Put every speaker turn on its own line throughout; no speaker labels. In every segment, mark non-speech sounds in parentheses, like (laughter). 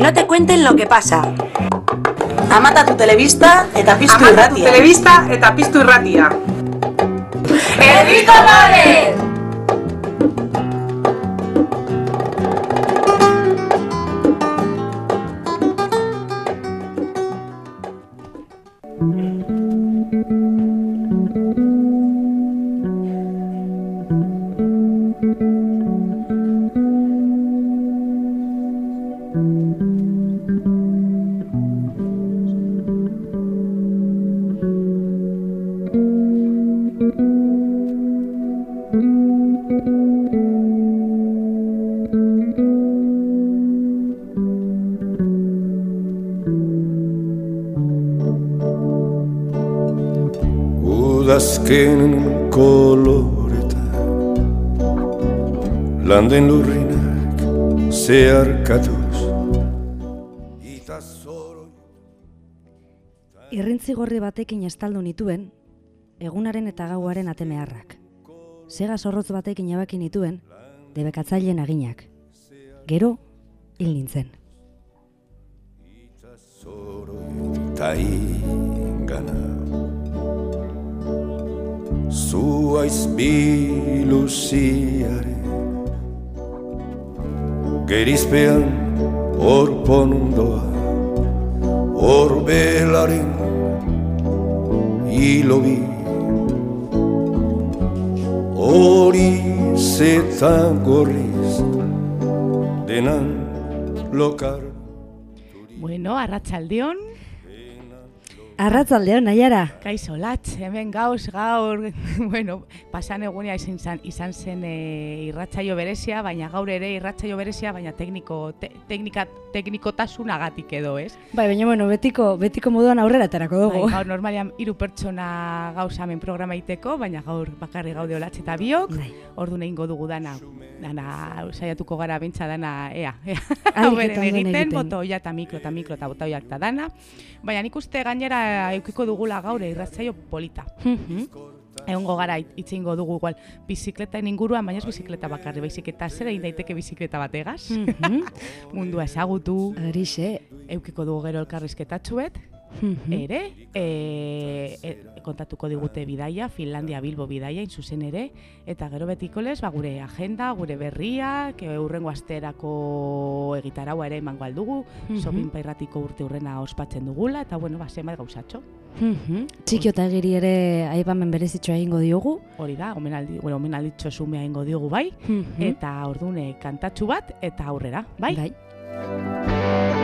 Que no te cuenten lo que pasa. Amata tu telebista eta piztu
Amata tu
irratia.
telebista eta piztu irratia.
Herriko
Udazken koloreta Landen lurrinak zeharkatuz Ita zoro
Irrintzi gorri batekin estaldu nituen, egunaren eta gauaren atemeharrak. Sega zorrotz batekin abaki nituen, debekatzaileen aginak. Gero, hil nintzen.
zoro eta ingana Zuaiz biluziaren Gerizpean hor pondoa Hor belaren hilobi Hori zetan gorriz Denan lokar
Bueno, arratsaldeon,
Arratzaldeon, nahiara.
kaixo latz, hemen gauz, gaur, (laughs) bueno, pasan egunea izan, izan, zen e, irratsaio berezia, baina gaur ere irratsaio berezia, baina tekniko, te, teknika, teknikotasunagatik edo, ez?
Bai, baina bueno, betiko, betiko moduan aurrera aterako dugu.
Bai, gaur normalian hiru pertsona gauza hemen programa egiteko, baina gaur bakarri gaude olatz eta biok,
Bai.
ordu egingo dugu dana, dana saiatuko gara bintza dana, ea, ea,
onden
egiten,
egiten.
botoia eta mikro eta mikro eta botoiak eta dana, baina nik uste gainera eukiko dugula gaur irratzaio polita.
Mhm.
Egongo gara it- hitz egingo dugu igual bizikleten inguruan, baina ez bizikleta bakarri, baizik eta zer egin daiteke bizikleta bategaz,
Mhm. (laughs)
mundua ezagutu,
Horixe.
eukiko dugu gero elkarrizketatxuet, Ere, e, e, kontatuko digute bidaia, Finlandia Bilbo bidaia, zuzen ere, eta gero betiko lez, ba, gure agenda, gure berriak, urrengo asterako egitaraua ere emango aldugu. Sobin pairratiko urte urrena ospatzen dugula, eta bueno, ba, zenbait gauzatxo.
Mhm. Txikio eta giri ere aipamen berezitxoa egingo diogu.
Hori da, omenaldi, bueno, omenalditxo sumea ingo diogu bai, eta ordune kantatxu bat, eta aurrera, bai?
Bai.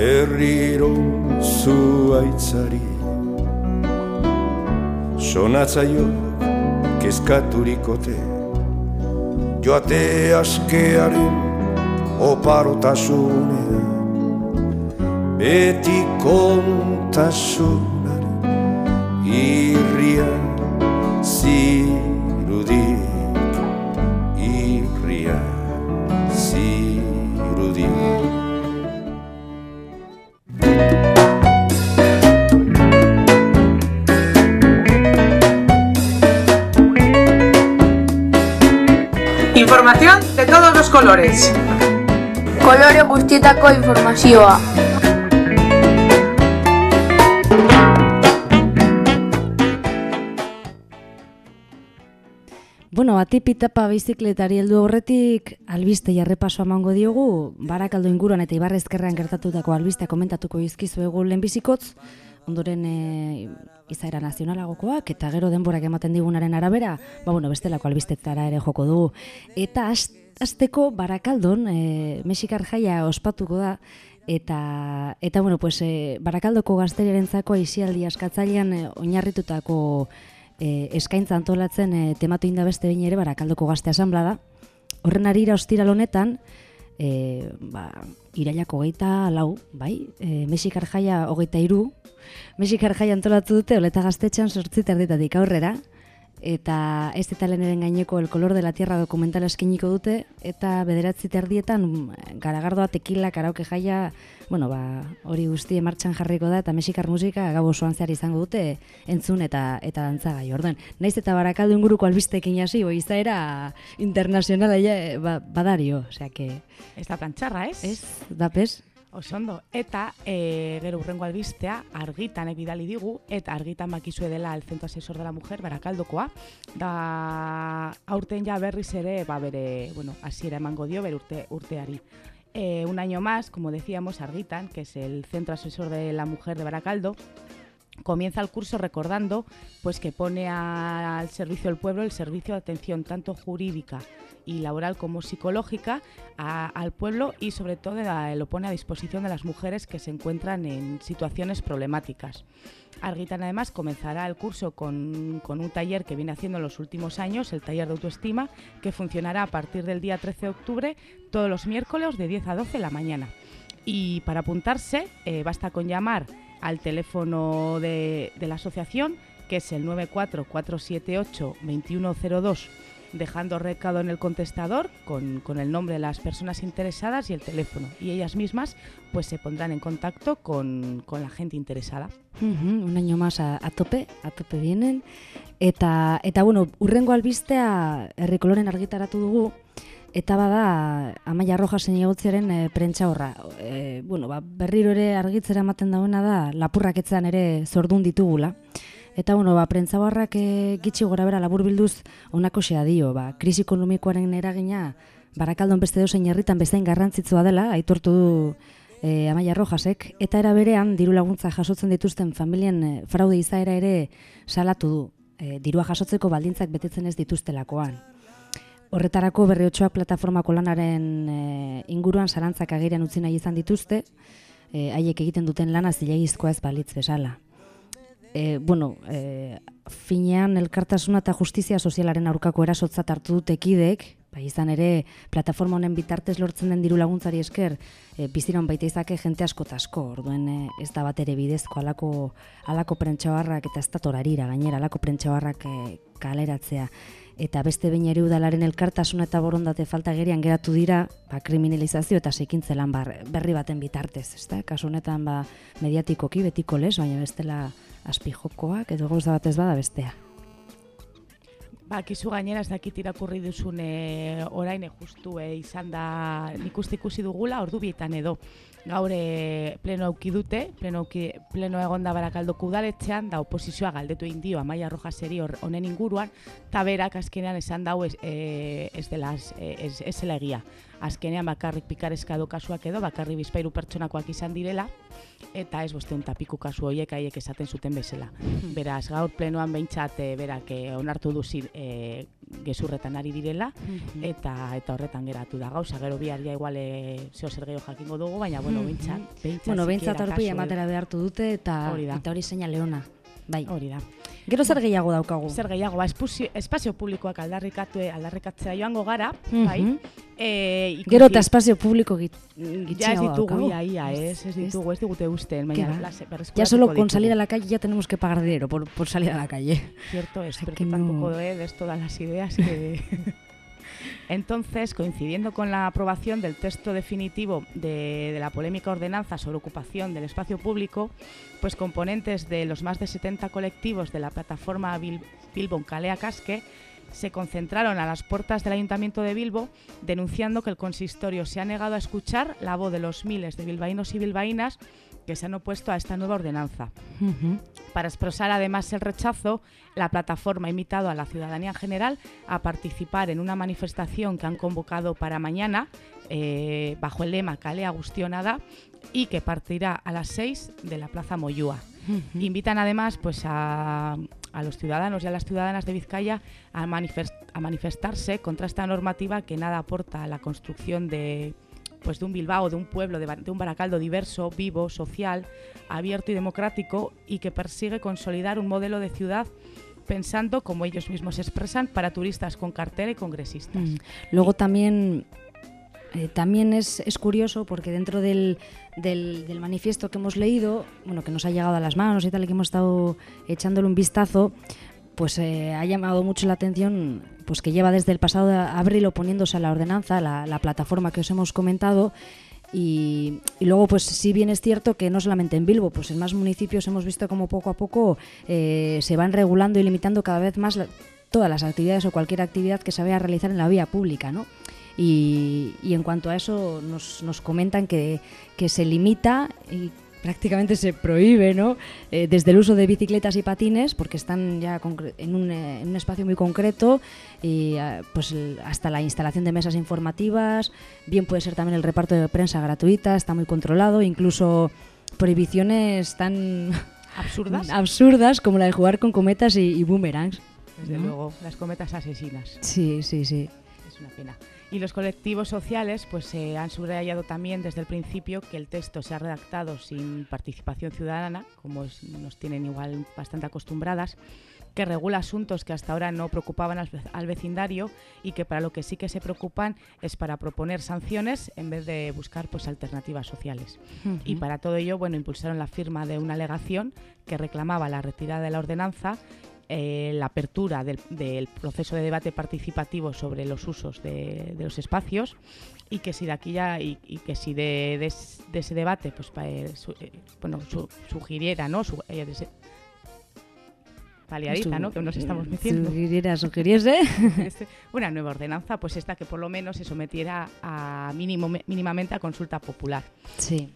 Berriro zuaitzari Sonatzaio kezkaturikote Joate askearen oparotasunea Beti kontasunaren irria zirudik
colores.
kolore guztietako informazioa.
Bueno, atipitapa bizikletari heldu horretik albiste jarrepaso emango diogu, barakaldo inguruan eta ibarrezkerrean gertatutako albistea komentatuko izkizuegu lehenbizikotz, ondoren e, izaera nazionalagokoak eta gero denborak ematen digunaren arabera, ba bueno, bestelako albistetara ere joko dugu. Eta hasteko barakaldon, e, Mexikar jaia ospatuko da, eta, eta bueno, pues, e, barakaldoko gazteriarentzako aisialdi askatzailean e, oinarritutako e, eskaintza antolatzen e, tematu inda beste behin ere barakaldoko gazte asamblea da. Horren arira ostiral honetan, e, ba, irailako hogeita lau, bai, e, Mexikar jaia hogeita iru, Mexikar jaia antolatu dute, oleta gaztetxean sortzi terditatik aurrera, eta ez eta leneren gaineko El color de la tierra dokumentala eskiniko dute, eta bederatzi terdietan mm, garagardoa tekila karaoke jaia, bueno, ba, hori guzti martxan jarriko da, eta mexikar musika gau osoan zehar izango dute entzun eta eta dantzagai. Orduan, naiz eta barakaldo inguruko albistekin hasi, boi izaera internazionala ja, ba, badario, osea que...
Ez da plantxarra, ez?
Ez, da pez?
Osondo, eta e, gero urrengo albistea argitan bidali digu, eta argitan bakizue dela el Centro Asesor de la Mujer, barakaldokoa, da aurten ja berriz ere, ba bere, bueno, hasiera emango dio, bere urte, urteari. Eh, un año más, como decíamos, Argitan, que es el Centro Asesor de la Mujer de Baracaldo, comienza el curso recordando pues que pone al servicio del pueblo el servicio de atención tanto jurídica y laboral como psicológica al pueblo y sobre todo lo pone a disposición de las mujeres que se encuentran en situaciones problemáticas. Argitan además comenzará el curso con, con un taller que viene haciendo en los últimos años, el taller de autoestima, que funcionará a partir del día 13 de octubre todos los miércoles de 10 a 12 de la mañana. Y para apuntarse eh, basta con llamar al teléfono de, de la asociación, que es el 94478-2102, dejando recado en el contestador con, con el nombre de las personas interesadas y el teléfono. Y ellas mismas pues se pondrán en contacto con, con la gente interesada.
Uhum, un año más a, a tope, a tope vienen. Eta, eta bueno, urrengo albistea herrikoloren argitaratu dugu, eta bada Amaia Rojasen egotziaren e, prentsa horra. E, bueno, ba, berriro ere argitzera ematen dauena da, lapurrak etzan ere zordun ditugula. Eta bueno, ba, prentza barrak e, gitxi gora bera labur bilduz onako xea dio, ba, krisi ekonomikoaren eragina barakaldon beste dozein herritan bezain garrantzitsua dela, aitortu du e, Amaia Rojasek, eta era berean diru laguntza jasotzen dituzten familien fraude izaera ere salatu du, e, dirua jasotzeko baldintzak betetzen ez dituztelakoan. Horretarako berriotxoak plataformako lanaren e, inguruan zarantzak agerian utzi nahi izan dituzte, e, haiek egiten duten lana zilegizkoa ez balitz bezala. E, bueno, e, finean elkartasuna eta justizia sozialaren aurkako erasotzat hartu dute kideek, bai izan ere plataforma honen bitartez lortzen den diru laguntzari esker, e, biziron baita izake jente asko asko, orduen e, ez da bat ere bidezko alako, alako prentxabarrak eta ez da torarira, gainera alako prentxabarrak e, kaleratzea. Eta beste behin ere udalaren elkartasuna eta borondate falta gerian geratu dira, ba, kriminalizazio eta sekintze lan berri baten bitartez, ezta? Kasu honetan ba, mediatikoki betiko les, baina bestela azpijokoak edo gauza batez bada bestea.
Ba, kizu gainera ez dakit irakurri duzun e, orain e, justu e, izan da nik uste ikusi dugula ordu bietan edo. Gaur e, pleno auki dute, pleno, pleno egonda barakaldoko udaletxean, da oposizioa galdetu egin dio Amaia Rojaseri hor- honen inguruan, eta berak azkenean esan dau ez, e, ez dela ez, ez, ez egia. Azkenean bakarrik pikarezka edo kasuak edo, bakarrik bizpairu pertsonakoak izan direla, eta ez boste piku kasu horiek haiek esaten zuten bezala. Beraz, gaur plenoan behintzat e, berak e, onartu duzi e, gezurretan ari direla, eta eta horretan geratu da gauza, gero bihar ja igual e, zeo zer gehiago jakingo dugu, baina bueno, behintzat, behintzat
Bueno, behintzat aurpia ematera behartu dute eta
Hori da.
eta hori zeina leona. Bai.
Hori da.
Gero zer gehiago daukagu?
Zer gehiago, ba, espazio, espazio publikoak aldarrikatu, aldarrikatzea joango gara,
Mhm.
bai? E, ikusi-
Gero eta espazio publiko git,
Ja ez ditugu,
daukagu.
ia, ia, ez, ez ditugu, ez digute uste,
¿Qué
baina
Ya solo con salir a la calle ya tenemos que pagar dinero por, por salir a la calle.
Cierto es, pero
que
tú
no-
tampoco eh, des todas las ideas que... (laughs) Entonces, coincidiendo con la aprobación del texto definitivo de, la polémica ordenanza sobre ocupación del espacio público, pues componentes de los más de 70 colectivos de la plataforma Bil- Bilbo en Calea Casque se concentraron a las puertas del Ayuntamiento de Bilbo denunciando que el consistorio se ha negado a escuchar la voz de los miles de bilbaínos y bilbaínas que se han opuesto a esta nueva ordenanza. Para expresar además el rechazo, la plataforma ha invitado a la ciudadanía en general a participar en una manifestación que han convocado para mañana eh, bajo el lema Calea Gustionada y que partirá a las 6 de la Plaza Moyúa. Invitan además pues, a, a los ciudadanos y a las ciudadanas de Vizcaya a, manifest- a manifestarse contra esta normativa que nada aporta a la construcción de, pues, de un Bilbao, de un pueblo, de, un Baracaldo diverso, vivo, social, abierto y democrático y que persigue consolidar un modelo de ciudad pensando, como ellos mismos expresan, para turistas con cartera y congresistas.
Mm. Luego también, eh, también es, es curioso porque dentro del, del, del manifiesto que hemos leído, bueno, que nos ha llegado a las manos y tal, y que hemos estado echándole un vistazo, pues eh, ha llamado mucho la atención pues que lleva desde el pasado abril oponiéndose a la ordenanza, la, la plataforma que os hemos comentado. Y, luego, pues sí bien es cierto que no solamente en Bilbo, pues en más municipios hemos visto como poco a poco eh, se van regulando y limitando cada vez más todas las actividades o cualquier actividad que se vaya a realizar en la vía pública, ¿no? Y, y en cuanto a eso nos, nos comentan que, que se limita y prácticamente se prohíbe, ¿no? Eh, desde el uso de bicicletas y patines, porque están ya en un, eh, en un espacio muy concreto, y eh, pues el- hasta la instalación de mesas informativas, bien puede ser también el reparto de prensa gratuita, está muy controlado, incluso prohibiciones tan (laughs)
¿Absurdas? (laughs)
absurdas como la de jugar con cometas y, y boomerangs.
Desde
¿no?
luego, las cometas asesinas.
Sí, sí, sí.
Una pena. Y los colectivos sociales pues se han subrayado también desde el principio que el texto se ha redactado sin participación ciudadana, como es- nos tienen igual bastante acostumbradas, que regula asuntos que hasta ahora no preocupaban al vecindario y que para lo que sí que se preocupan es para proponer sanciones en vez de buscar pues alternativas sociales. Y para todo ello, bueno, impulsaron la firma de una alegación que reclamaba la retirada de la ordenanza, eh, la apertura del, del proceso de debate participativo sobre los usos de, de los espacios y que si de aquí ya y, y que si de, de de ese debate pues pa- eh, su- eh, bueno su- sugiriera no Su- eh, de ese- paliadiza, ¿no? que nos estamos metiendo
Sugiriera, sugiriese. (laughs)
este- una nueva ordenanza, pues esta que por lo menos se sometiera a mínimo, mínimamente a consulta popular.
Sí.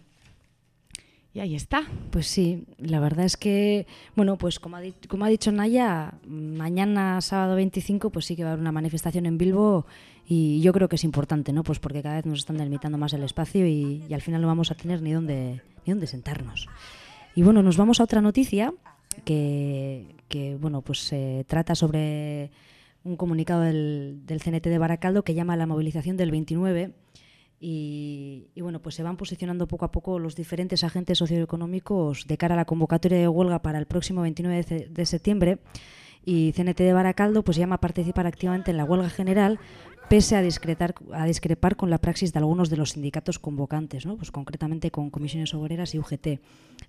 Y ahí está.
Pues sí, la verdad es que, bueno, pues como ha, dicho Naya, mañana sábado 25 pues sí que va a haber una manifestación en Bilbo y yo creo que es importante, ¿no? Pues porque cada vez nos están delimitando más el espacio y, al final no vamos a tener ni dónde, ni dónde sentarnos. Y bueno, nos vamos a otra noticia que, que bueno, pues se trata sobre un comunicado del, del CNT de Baracaldo que llama a la movilización del 29 y, y, bueno, pues se van posicionando poco a poco los diferentes agentes socioeconómicos de cara a la convocatoria de huelga para el próximo 29 de, septiembre. Y CNT de Baracaldo pues llama a participar activamente en la huelga general, pese a, discretar, a discrepar con la praxis de algunos de los sindicatos convocantes, ¿no? pues concretamente con comisiones obreras y UGT.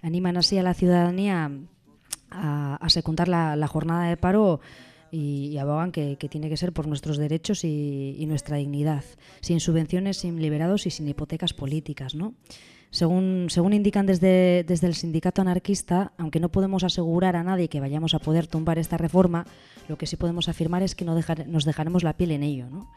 Animan así a la ciudadanía a, a secundar la, la jornada de paro y, y abogan que, que tiene que ser por nuestros derechos y, y nuestra dignidad, sin subvenciones, sin liberados y sin hipotecas políticas. ¿no? Según, según indican desde, desde el sindicato anarquista, aunque no podemos asegurar a nadie que vayamos a poder tumbar esta reforma, lo que sí podemos afirmar es que no dejar- nos dejaremos la piel en ello. ¿no?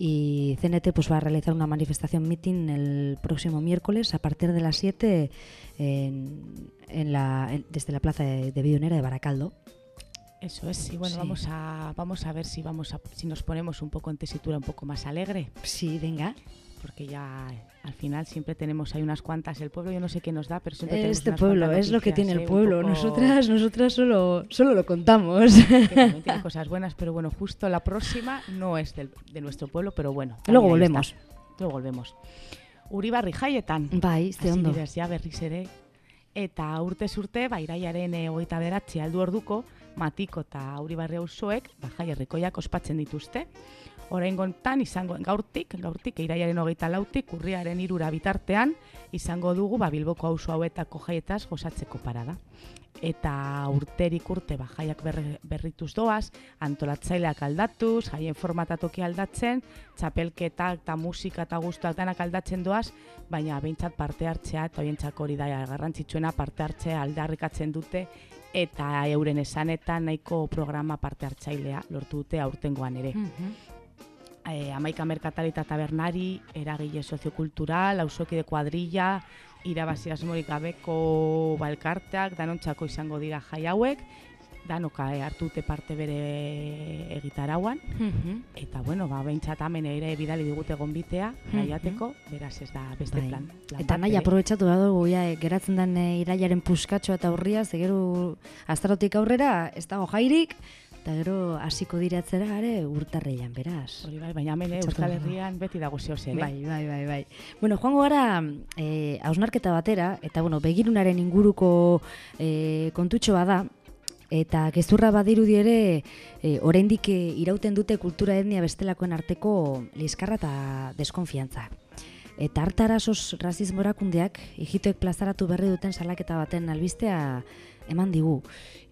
Y CNT pues, va a realizar una manifestación meeting el próximo miércoles a partir de las 7 en, en la, en- desde la plaza de, de Bidonera de Baracaldo.
Eso es, y bueno,
Sí.
vamos a vamos a ver si vamos a si nos ponemos un poco en tesitura un poco más alegre,
Sí, venga.
porque ya al final siempre tenemos hay unas cuantas el pueblo, yo no sé qué nos da, pero siempre tenemos
Este pueblo es lo que tiene el
¿eh? Un
pueblo.
poco-
Nosotras, nosotras solo, solo lo contamos.
que también tiene (laughs) cosas buenas, pero bueno, justo la próxima no es del- de nuestro pueblo, pero bueno.
Luego volvemos.
Luego volvemos. Uribarri jaietan.
Bai, ze
Hasi
ondo.
ja berriz ere. Eta urte, ba, iraiaren eh, hogeita beratzi aldu orduko, Matiko eta Uribarri auzoek ba, jai herrikoiak ospatzen dituzte. Oraingontan izango gaurtik, gaurtik iraiaren hogeita lautik, urriaren irura bitartean, izango dugu ba, Bilboko auzo hauetako jaietaz gozatzeko parada. Eta urterik urte ba, jaiak berrituz doaz, antolatzaileak aldatuz, jaien formatatoki aldatzen, txapelketak eta musika eta guztuak danak aldatzen doaz, baina behintzat parte hartzea, eta horientzako hori da garrantzitsuena parte hartzea aldarrikatzen dute, eta euren esanetan nahiko programa parte hartzailea lortu dute aurtengoan ere. Eh, amaika merkatari eta tabernari, eragile soziokultural, auzokide kuadrilla, irabazi asmorik gabeko balkarteak, danontzako izango dira jai hauek, danoka eh, hartu dute parte bere egitarauan, eta bueno, ba, behintzat hemen ere bidali digute gonbitea, jaiateko, beraz ez da beste
Bai.
plan. plan
Eta nahi
ere.
aprobetsatu da dugu, ja, eh, geratzen den eh, iraiaren puskatxoa eta urria, ze gero astarotik aurrera ez dago jairik, eta gero hasiko diratzera ere urtarreian, beraz.
Hori bai, baina hemen eh, Euskal. Herrian beti dago zeo zer, eh?
Bai, bai, bai, bai. Bueno, joango gara eh, hausnarketa batera, eta bueno, begirunaren inguruko eh, kontutxo bada, eta gezurra badirudi ere eh, oraindik eh, irauten dute kultura etnia bestelakoen arteko liskarra eta deskonfiantza. Eta hartarasos rasismo erakundeak, hijitoek plazaratu berri duten salaketa baten albistea eman digu.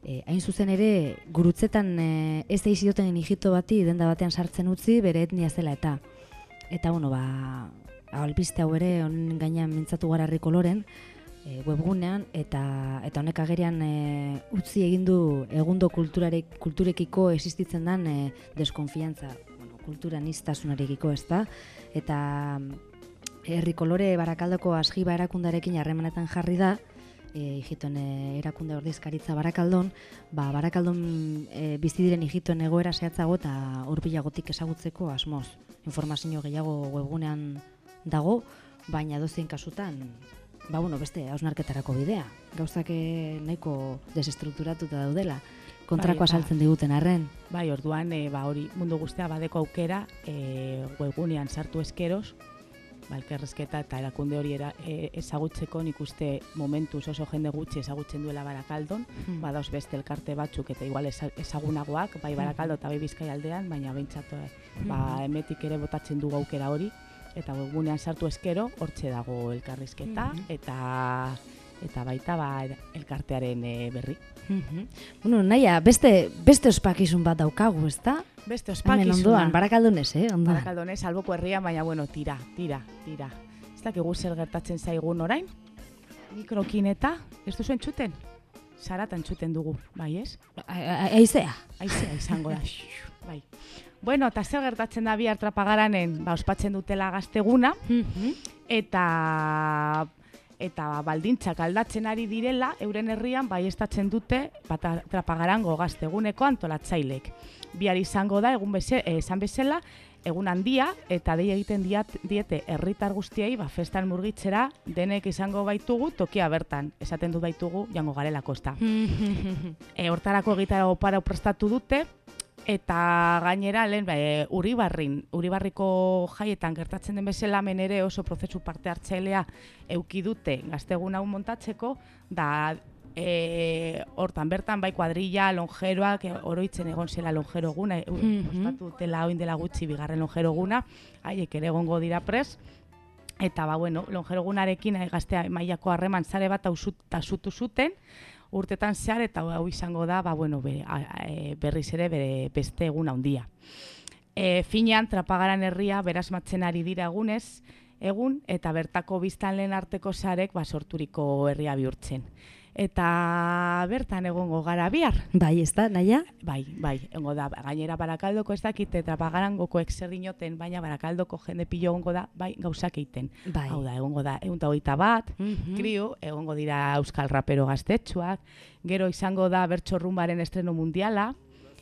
E, hain zuzen ere, gurutzetan e, ez da izioten hijito bati denda batean sartzen utzi bere etnia zela eta. Eta, bueno, ba, albiste hau ere, honen gainean mintzatu gara herri koloren, e, webgunean, eta eta honek agerian e, utzi egin du egundo kulturarek, kulturekiko existitzen den e, deskonfiantza, bueno, kulturanistasunarekiko, ez da? Eta herri kolore barakaldoko asgiba erakundarekin harremanetan jarri da, e, hijitoen e, erakunde ordezkaritza barakaldon, ba, barakaldon e, bizi diren hijitoen egoera zehatzago eta hurbilagotik ezagutzeko asmoz. Informazio gehiago webgunean dago, baina dozein kasutan, ba, bueno, beste hausnarketarako bidea. Gauzak eh, nahiko desestrukturatuta daudela, kontrako
Bai,
asaltzen diguten arren.
Bai, orduan, e, ba, hori mundu guztia badeko aukera, e, webgunean sartu eskeros, ba, elkarrezketa eta erakunde hori era, e, ezagutzeko nik uste momentuz oso jende gutxi ezagutzen duela barakaldon,
Hmm.
badauz beste elkarte batzuk eta igual eza- ezagunagoak, bai barakaldo eta bai bizkai aldean, baina behintzat eh, ba, emetik ere botatzen dugu aukera hori, eta webgunean sartu eskero, hortxe dago elkarrizketa,
Mhm.
eta eta baita ba, elkartearen e, berri.
Mhm. Bueno, naia, beste, beste ospakizun bat daukagu, ezta?
Beste
Hemen
ospakizuna.
ondoan, barakaldunez, eh? Ondoan.
Barakaldonez, alboko herria, baina bueno, tira, tira, tira. Ez dakigu zer gertatzen zaigun orain? Mikrokin eta, ez duzu entzuten? Saratan entzuten dugu, bai ez?
Aizea.
Aizea izango da, (laughs) bai. Bueno, eta zer gertatzen da bihar trapagaranen, ba, ospatzen dutela gazteguna, eta eta baldintzak aldatzen ari direla, euren herrian baiestatzen dute bata, trapagarango gazteguneko antolatzailek. Bihar izango da, egun beze, esan bezala, egun handia, eta dei egiten diat, diete herritar guztiei, ba, festan murgitzera, denek izango baitugu, tokia bertan, esaten dut baitugu, jango garela kosta. E, hortarako egitarago para prestatu dute, eta gainera lehen e, Uribarrin, Uribarriko jaietan gertatzen den bezala hemen ere oso prozesu parte hartzailea euki dute gaztegun hau montatzeko, da e, hortan bertan bai kuadrilla, lonjeroak, e, oroitzen egon zela lonjero eguna, e,
Mhm.
ospatu dutela oin dela gutxi bigarren lonjero eguna, haiek ere egongo dira pres, Eta ba, bueno, lonjerogunarekin eh, gaztea mailako harreman sare bat ausut- tasutu zuten, urtetan zehar eta hau izango da, ba, bueno, be, e, berriz ere bere beste egun handia. E, finean, trapagaran herria berazmatzen ari dira egunez, egun, eta bertako biztanleen arteko sarek ba, sorturiko herria bihurtzen. Eta bertan egongo gara bihar.
Bai, ez da, naia?
Bai, bai, egongo da, gainera barakaldoko ez dakite trapagarangokoek zer dinoten, baina barakaldoko jende pilo egongo da, bai, gauzak egiten.
Bai.
Hau da, egongo da, egun eta hogeita bat,
Mhm.
kriu, egongo dira euskal rapero gaztetxoak, gero izango da bertso rumbaren estreno mundiala,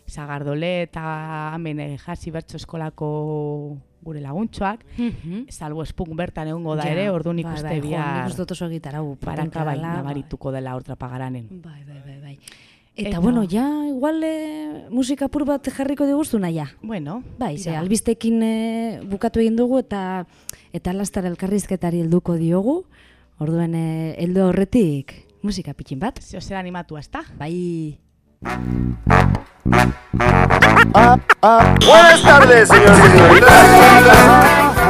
Zagardole eta hemen eh, jasi bertso eskolako gure laguntxoak,
Mhm.
salbo espunk bertan egongo da
Ja,
ere, ordu nik
bai,
uste
bai,
bihar
Nik uste oso gitarau.
baraka bai,
dela,
nabarituko dela hor trapagaranen.
Bai, bai, bai, bai. Eta,
Eta-
bueno, ja, igual eh, musika pur bat jarriko diguztu naia.
Bueno,
Bai, ze albistekin eh, bukatu egin dugu eta eta lastar elkarrizketari helduko diogu. Orduen heldu horretik musika pitxin bat.
Zeo zer animatua, ezta?
Bai.
Buenas tardes, señores y señoritas.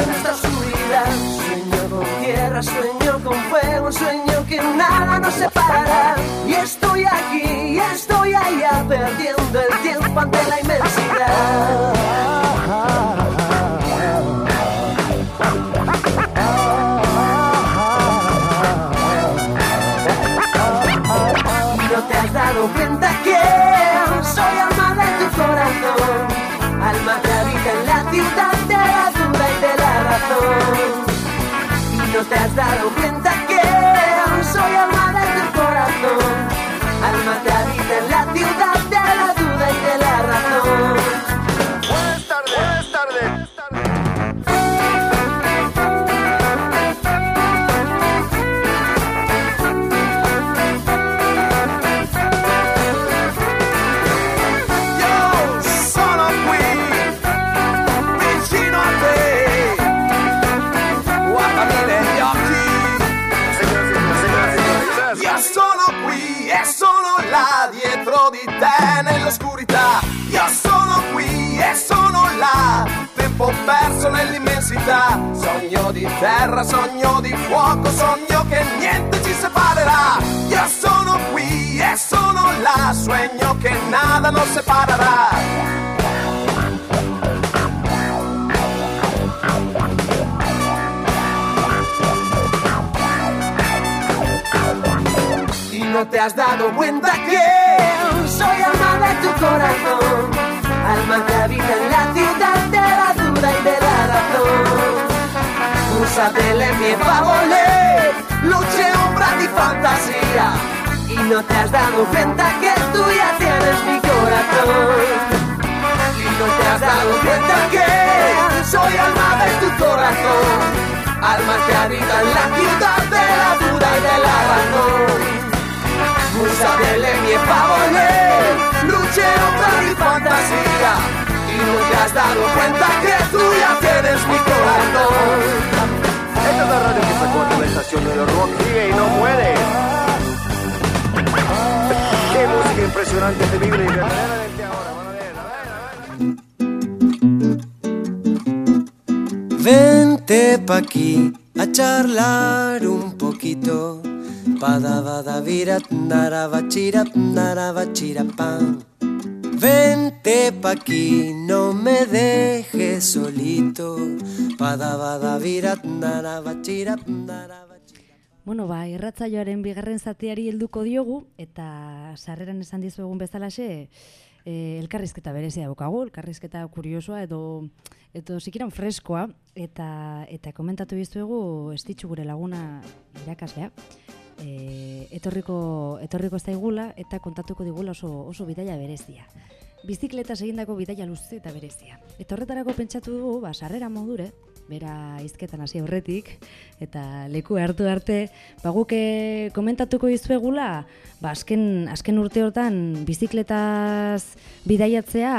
Esta oscuridad. Sueño con tierra, sueño con fuego, sueño que nada nos separa. Y estoy aquí, y estoy allá, perdiendo el tiempo ante la inmensidad. No te has dado cuenta que soy alma de tu corazón, alma que habita en la ciudad vita, sogno di terra, sogno di fuoco, sogno che niente ci separerà. Io sono qui e sono là, sogno che nada nos separará. Y no te has dado cuenta que soy alma de tu corazón, alma que habita en la ciudad de la duda y de la Musa delle mie favole, luce, ombra di fantasía. Y no te has dado cuenta que tú ya tienes mi corazón. Y no te has dado cuenta que soy alma de tu corazón. Alma que habita en la ciudad de la duda y de la razón. Musa delle mie favole, luce, ombra di fantasía. Y no te has dado cuenta que tú ya tienes mi corazón.
Esta es la radio que sacó a la estación de los rock sigue y no muere. Qué música impresionante se vive verdaderamente ahora. Van a ver, a ver, a ver.
Vente pa' aquí a charlar un poquito. Pada bada virat narabachira narabachira pan. Vente pa' aquí, no me dejes solito.
Bueno, ba, irratzaioaren bigarren zatiari helduko diogu, eta sarreran esan dizuegun bezalaxe, e, elkarrizketa berezia daukagu, elkarrizketa kuriosoa edo edo sikiran freskoa, eta eta komentatu dizuegu estitxu gure laguna irakaslea, e, etorriko, etorriko zaigula eta kontatuko digula oso, oso bidaia berezia. Bizikleta egindako bidaia luze eta berezia. Eta horretarako pentsatu dugu, ba, sarrera modure, bera izketan hasi aurretik, eta leku hartu arte, ba, guk eh, komentatuko dizuegula, ba, azken, azken urteotan bizikletaz bidaiatzea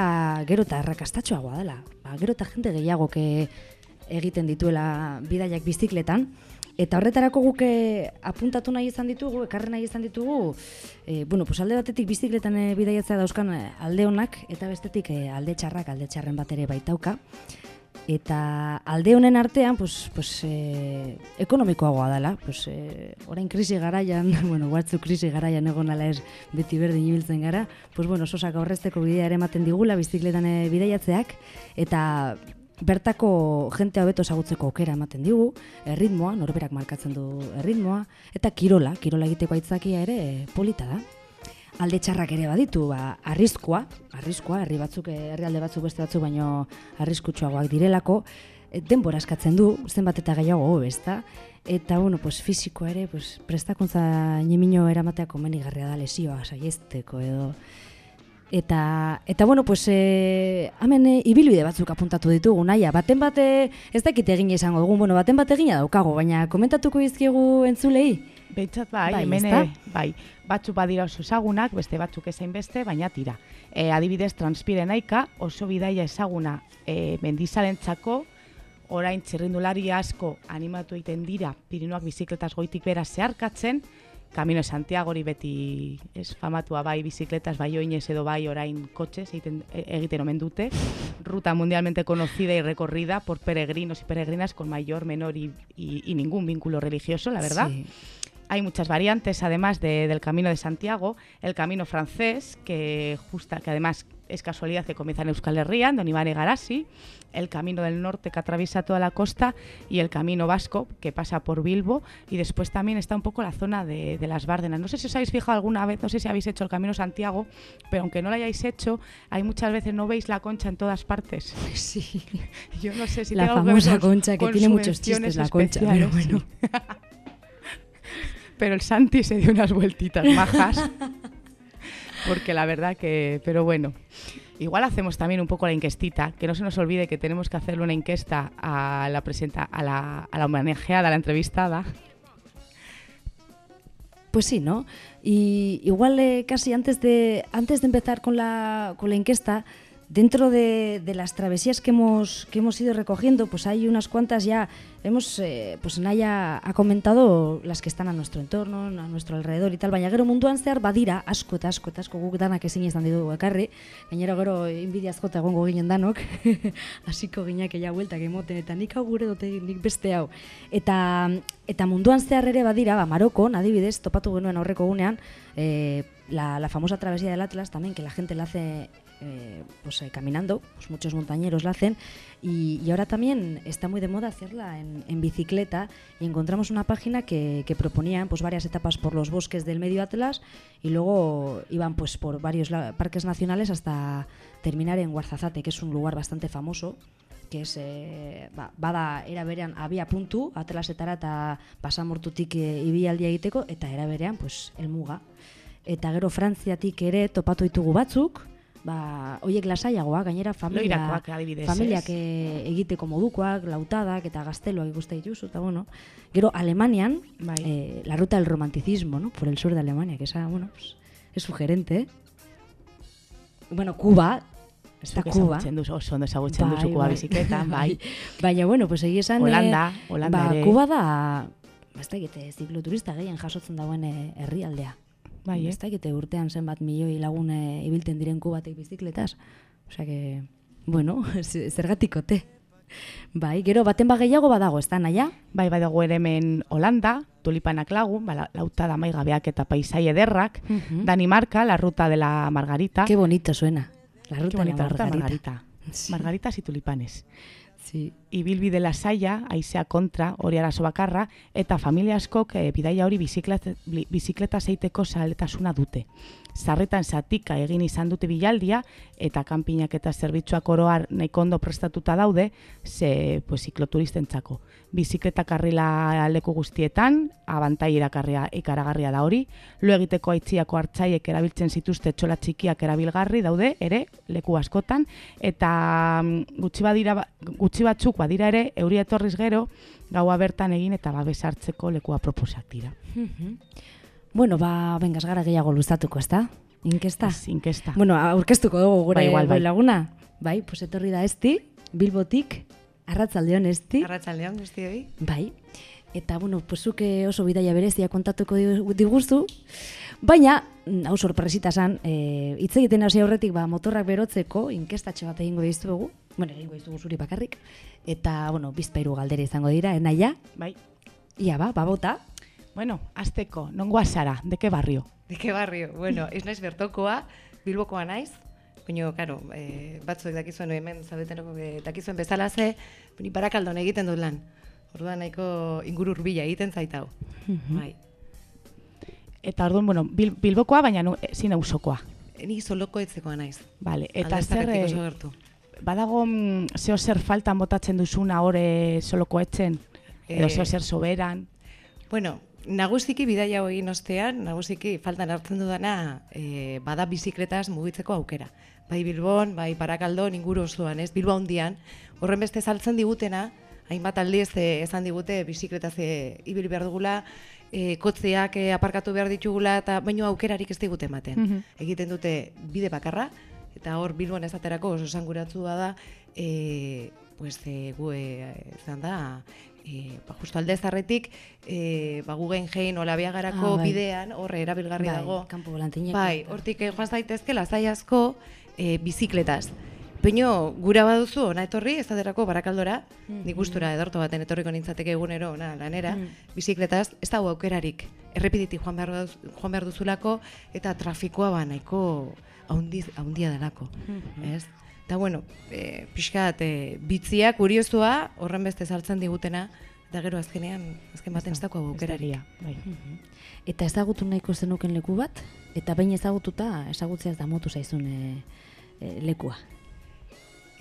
gero eta arrakastatxoagoa dela. Ba, gero eta jende gehiagok eh, egiten dituela bidaiak bizikletan, Eta horretarako guk eh, apuntatu nahi izan ditugu, ekarri nahi izan ditugu, e, bueno, pues alde batetik bizikletan e, bidaiatzea dauzkan alde honak, eta bestetik e, alde txarrak, alde txarren bat ere baitauka. Eta alde honen artean, pues, pues, e, ekonomikoagoa dela, pues, e, orain krisi garaian, (laughs) bueno, batzu krisi garaian egon ala ez beti berdin ibiltzen gara, pues, bueno, sosak aurrezteko bidea ere ematen digula bizikletan e, bidaiatzeak, eta bertako jente hobeto ezagutzeko aukera ematen digu, erritmoa, norberak markatzen du erritmoa, eta kirola, kirola egiteko aitzakia ere e, polita da. Alde txarrak ere baditu, ba, arriskua, arriskua, herri batzuk, eh, herrialde batzuk beste batzuk baino arriskutsuagoak direlako, e, denbora eskatzen du, zenbat eta gehiago hobe, ezta? Eta, bueno, pues, fisikoa ere, pues, prestakuntza nimino eramatea komenigarria da lesioa saiesteko edo, Eta, eta bueno, pues, e, hemen e, ibilbide batzuk apuntatu ditugu, naia, baten bate, ez dakit egin izango dugu, bueno, baten bat egina daukago, baina komentatuko izkiegu entzulei?
Beitzat bai,
Bai,
hemen ere, bai, batzuk badira oso ezagunak, beste batzuk ezain beste, baina tira. E, adibidez, transpire naika, oso bidaia ezaguna e, mendizalentzako, orain txirrindulari asko animatu egiten dira, Pirinoak bizikletaz goitik bera zeharkatzen, Camino de Santiago hori beti ez famatua bai bizikletas, bai oinez edo bai orain kotxez egiten, e- egiten omen dute. Ruta mundialmente conocida y recorrida por peregrinos y peregrinas con mayor, menor y, y- y ningún vínculo religioso, la verdad.
Sí.
Hay muchas variantes, además de- del Camino de Santiago, el Camino francés, que, justa, que además es casualidad que comienza en Euskal Herria, en Don Iván Egarasi, el Camino del Norte que atraviesa toda la costa y el Camino Vasco que pasa por Bilbo y después también está un poco la zona de, de las Bárdenas. No sé si os habéis fijado alguna vez, no sé si habéis hecho el Camino Santiago, pero aunque no lo hayáis hecho, hay muchas veces no veis la concha en todas partes. (laughs)
Sí. (laughs)
Yo no sé si
La famosa
con-
concha que tiene muchos chistes, la concha, pero bueno. (laughs)
pero el Santi se dio unas vueltitas majas. Porque la verdad que, pero bueno, igual hacemos también un poco la enquestita, que no se nos olvide que tenemos que hacerle una encuesta a la presenta, a la, a la homenajeada, a la entrevistada.
Pues sí, ¿no? Y igual eh, casi antes de, antes de empezar con la, con la encuesta, dentro de, de las travesías que hemos, que hemos ido recogiendo, pues hay unas cuantas ya, hemos, eh, pues Naya ha comentado las que están a nuestro entorno, a nuestro alrededor y tal, baina gero munduan zehar badira, asko eta asko eta asko guk danak ezin izan ditugu ekarri, gainera gero inbidiaz jota egongo ginen danok, (laughs) hasiko ginak ja bueltak emoten, eta nik hau gure dute nik beste hau. Eta, eta munduan zehar ere badira, ba, Marokon, adibidez, topatu genuen aurreko gunean, eh, la, la famosa travesía del Atlas también, que la gente la hace eh, pues, eh, caminando, pues muchos montañeros la hacen, y, y ahora también está muy de moda hacerla en, en bicicleta, y encontramos una página que, que proponía pues, varias etapas por los bosques del medio Atlas, y luego iban pues, por varios parques nacionales hasta terminar en Guarzazate, que es un lugar bastante famoso, que es, eh, ba, bada era berean abia puntu, atlasetara eta pasamortutik e, ibialdia egiteko, eta era berean, pues, elmuga. Eta gero Frantziatik ere topatu ditugu batzuk, ba, hoiek lasaiagoa, gainera familia,
adibidez,
familiak e, egiteko modukoak, lautadak eta gazteloak ikuste dituzu, eta bueno. Gero Alemanian,
Bai.
eh, la ruta del romanticismo, ¿no? Por el sur de Alemania, que esa, bueno, pues, es sugerente, ¿eh? Bueno, Cuba, está Cuba.
duzu, oso ondo ezagutzen duzu Kuba bizikletan, bai. (laughs)
Baina, bueno, pues egia esan...
Holanda,
eh,
Holanda
ba,
ere.
Kuba da, ez da egite, zikloturista gehien jasotzen dagoen eh, herrialdea.
Bai, eh?
Ez da egite urtean zenbat milioi lagun ibilten diren kubatek bizikletaz. Osea que, bueno, (laughs) zergatikote. Bai, gero baten ba gehiago badago, ez da, naia?
Bai, bai dago ere hemen Holanda, tulipanak lagun, ba, la- lauta da maigabeak eta paisai ederrak,
Mhm.
Danimarka, la ruta de la Margarita.
Qué bonito suena. La ruta de la Margarita.
Margarita. (laughs) Margaritas y tulipanes.
Sí.
Ibilbide lasaia, aizea kontra, hori arazo bakarra, eta familia askok eh, bidaia hori bizikleta, bi- bizikleta zeiteko saletasuna dute. Zarretan zatika egin izan dute bilaldia, eta kanpinak eta zerbitzuak oroar nahiko ondo prestatuta daude, ze pues, zikloturistentzako. Bizikleta karrila leku guztietan, abantai irakarria ikaragarria da hori, lo egiteko aitziako hartzaiek erabiltzen zituzte txola txikiak erabilgarri daude, ere, leku askotan, eta mm, gutxi, badira, ba- gutxi batzuk badira ere, euri etorriz gero, gaua bertan egin eta babes hartzeko lekua proposak dira.
Mhm. Bueno, ba, bengaz gara gehiago luzatuko, ez da? Inkesta?
Ez, inkesta.
Bueno, aurkeztuko dugu gure
Ba, igual, bai.
gure laguna. Bai, pues etorri da esti, Bilbotik, arratzaldeon esti.
Arratsaldeon guztioi.
Bai. Eta, bueno, pues zuk eh, oso bidaia berezia kontatuko di- diguzu, baina, mm, hau sorpresita zan, e, hitz egiten hasi aurretik, ba, motorrak berotzeko, inkestatxe bat egingo dizuegu, bueno, egingo dizugu zuri bakarrik, eta, bueno, bizpairu galdera izango dira, enaia,
Bai.
ia ba, babota,
Bueno, azteko, nongoa zara, deke barrio?
De qué barrio? Bueno, ez naiz bertokoa, Bilbokoa naiz. Baina, karo, e, batzuek dakizuen hemen zaudetenoko e, dakizuen bezala ze, ni barakaldon egiten dut lan. Orduan nahiko inguru hurbila egiten zait hau. Bai.
Eta orduan, bueno, Bil, Bilbokoa, baina nu, ezin auzokoa.
E, Ni soloko etzekoa naiz.
Vale, eta zer, eh. Badago mm, zeo zer faltan botatzen duzuna ore soloko etzen, edo
Eh,
zeo zer soberan,
Bueno, nagusiki bidaia egin ostean, nagusiki faltan hartzen dudana e, bada bizikletaz mugitzeko aukera. Bai Bilbon, bai Parakaldon, inguru osoan, ez? Bilbo handian, horren beste saltzen digutena, hainbat aldiz e, esan digute bizikletaz e, ibili behar dugula, e, kotzeak e, aparkatu behar ditugula, eta baino aukerarik ez digute ematen.
Mhm.
Egiten dute bide bakarra, eta hor Bilbon esaterako oso esanguratsua da, e, pues, e, gu e, izan da, e, ba, justo aldezarretik, e, ba, Guggenheim olabiagarako
Ah, bai.
bidean, horre erabilgarri
bai,
dago.
kanpo volantinek.
Bai, hortik eh, joan zaitezke lasai asko e, bizikletaz. Peño, gura baduzu, ona etorri, ez aderako barakaldora, nik gustura edorto baten etorriko nintzateke egunero, ona, lanera, bizikletaz, ez dago aukerarik. Errepiditik joan behar, joan behar duzulako, eta trafikoa ba nahiko haundia delako, ez? Eta bueno, e, pixkat, e, bitziak, kuriozua, horren beste saltzen digutena, eta gero azkenean, azken baten ez dago aukerarik.
bai.
Eta ezagutu nahiko zenuken leku bat, eta behin ezagututa ezagutzea ez da motu zaizun e, e, lekua.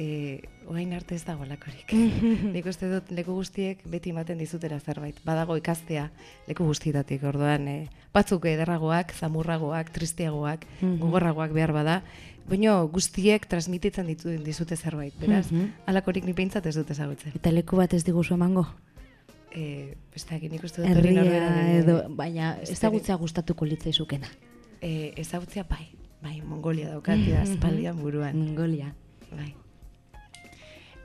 E, orain arte ez dago lakorik. (laughs) Nik uste dut leku guztiek beti ematen dizutera zerbait. Badago ikastea leku guztietatik, orduan e, batzuk ederragoak, zamurragoak, tristeagoak,
Mhm.
gogorragoak behar bada, baina guztiek transmititzen ditu, dizute zerbait, beraz,
Mhm.
halakorik ni behintzat ez dut ezagutzen.
Eta leku bat ez diguzu emango?
E, besteak nik uste dut
Herria edo, baina ezagutzea gustatuko litzaizukena.
E, ezagutzea bai, bai, Mongolia daukat, (laughs) da, espaldian buruan.
Mongolia.
bai.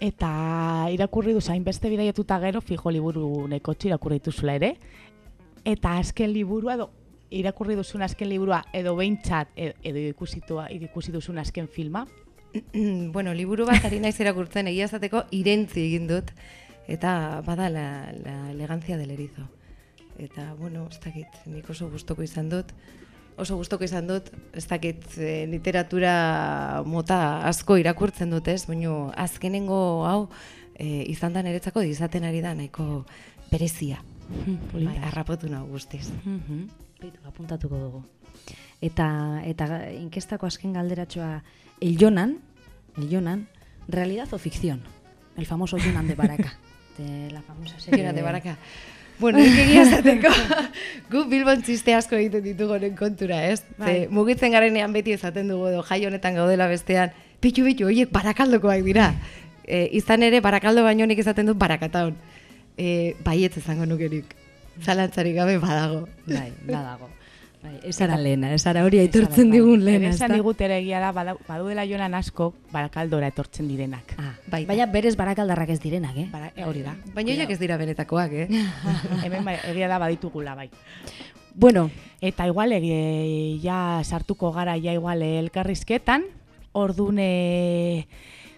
Eta irakurri du zain beste bidaietuta gero fijo liburu nekotxi irakurri dituzula ere. Eta azken liburua edo irakurri duzun azken liburua edo behintzat edo, edo ikusitua ikusi duzun azken filma. (clears throat)
bueno, liburu bat ari naiz irakurtzen egia esateko irentzi egin dut eta bada la, la elegancia del erizo. Eta bueno, ez dakit, nik oso gustoko izan dut. Oso gustoko izan dut, ez dakit eh, literatura mota asko irakurtzen dut, ez? Baina azkenengo hau eh, izan da niretzako izaten ari da nahiko berezia. (laughs) Bai, harrapotu nahu guztiz.
Beitu, apuntatuko dugu. Eta, eta inkestako azken galderatxoa, el Jonan, el Jonan, realidad o ficción? El famoso Jonan de Baraka. (laughs) De la famosa serie.
De Baraka. Bueno, nik egia (laughs) esateko, gu Bilbon txiste asko egiten ditugu honen kontura, ez?
Bai.
Ze, mugitzen garenean beti esaten dugu edo jai honetan gaudela bestean, pitu pitu, horiek barakaldokoak dira. E, izan ere, barakaldo baino nik esaten dut barakataun. E, baietz izango nukerik. Zalantzarik gabe badago.
Bai, badago. Bai, ez ara lehena, ez ara hori aitortzen digun lehena,
Esan digut ere egia da, badudela jonan asko barakaldora etortzen direnak.
Ah,
Bai,
Baina berez barakaldarrak ez direnak, eh?
Bara, e, hori da.
Baina horiek ez dira benetakoak, eh? (laughs)
Hemen bai, egia da baditugula bai.
Bueno,
Eta igual egi, ja sartuko gara ja igual elkarrizketan, ordun e,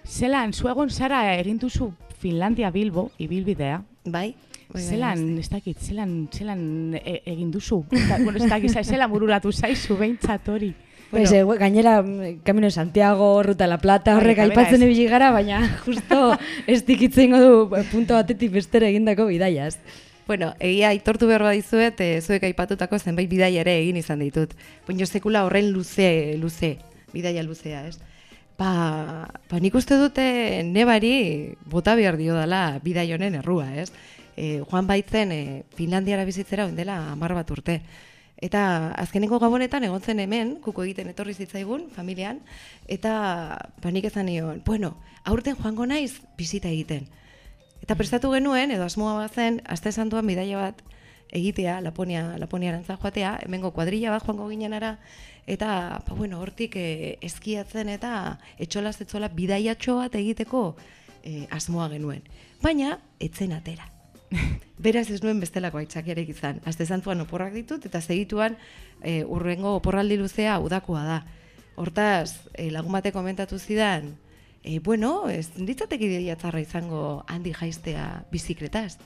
zelan, zuegon zara egin duzu Finlandia Bilbo, ibilbidea,
Bai? Bai, bai,
zelan, ez dakit, zelan, zelan e, egin duzu? Bueno, ez dakit, zelan bururatu zaizu behintzat hori.
Pues, eh, gainera, mm, Camino de Santiago, Ruta de la Plata,
Bai,
horrek aipatzen
ez.
ibili gara, baina (laughs) justo ez dikitzengo du eh, punto batetik bestera egindako bidaiaz.
Bueno, egia aitortu behar badizuet, e, zuek aipatutako zenbait bidaia ere egin izan ditut. Baina sekula horren luze, luze, bidaia luzea, ez? Ba, ba nik uste dute nebari bota behar dio dela bidai honen errua, ez? E, joan baitzen e, Finlandiara bizitzera dela hamar bat urte. Eta azkeneko gabonetan egon zen hemen, kuko egiten etorri zitzaigun, familian, eta ba nik ezan nion, bueno, aurten joango naiz bizita egiten. Eta prestatu genuen, edo asmoa bat zen, aste santuan bidaia bat egitea, Laponia, Laponiarantza joatea, hemengo kuadrilla bat joango ginenara, eta, ba, bueno, hortik e, eskiatzen eta etxola bidaiatxo bat egiteko e, asmoa genuen. Baina, etzen atera. (laughs) Beraz ez nuen bestelako aitzakiarek izan. Aste santuan oporrak ditut eta segituan e, urrengo oporraldi luzea udakoa da. Hortaz, e, lagun batek komentatu zidan, e, bueno, ez ditzateki ideia txarra izango handi jaistea bizikletaz.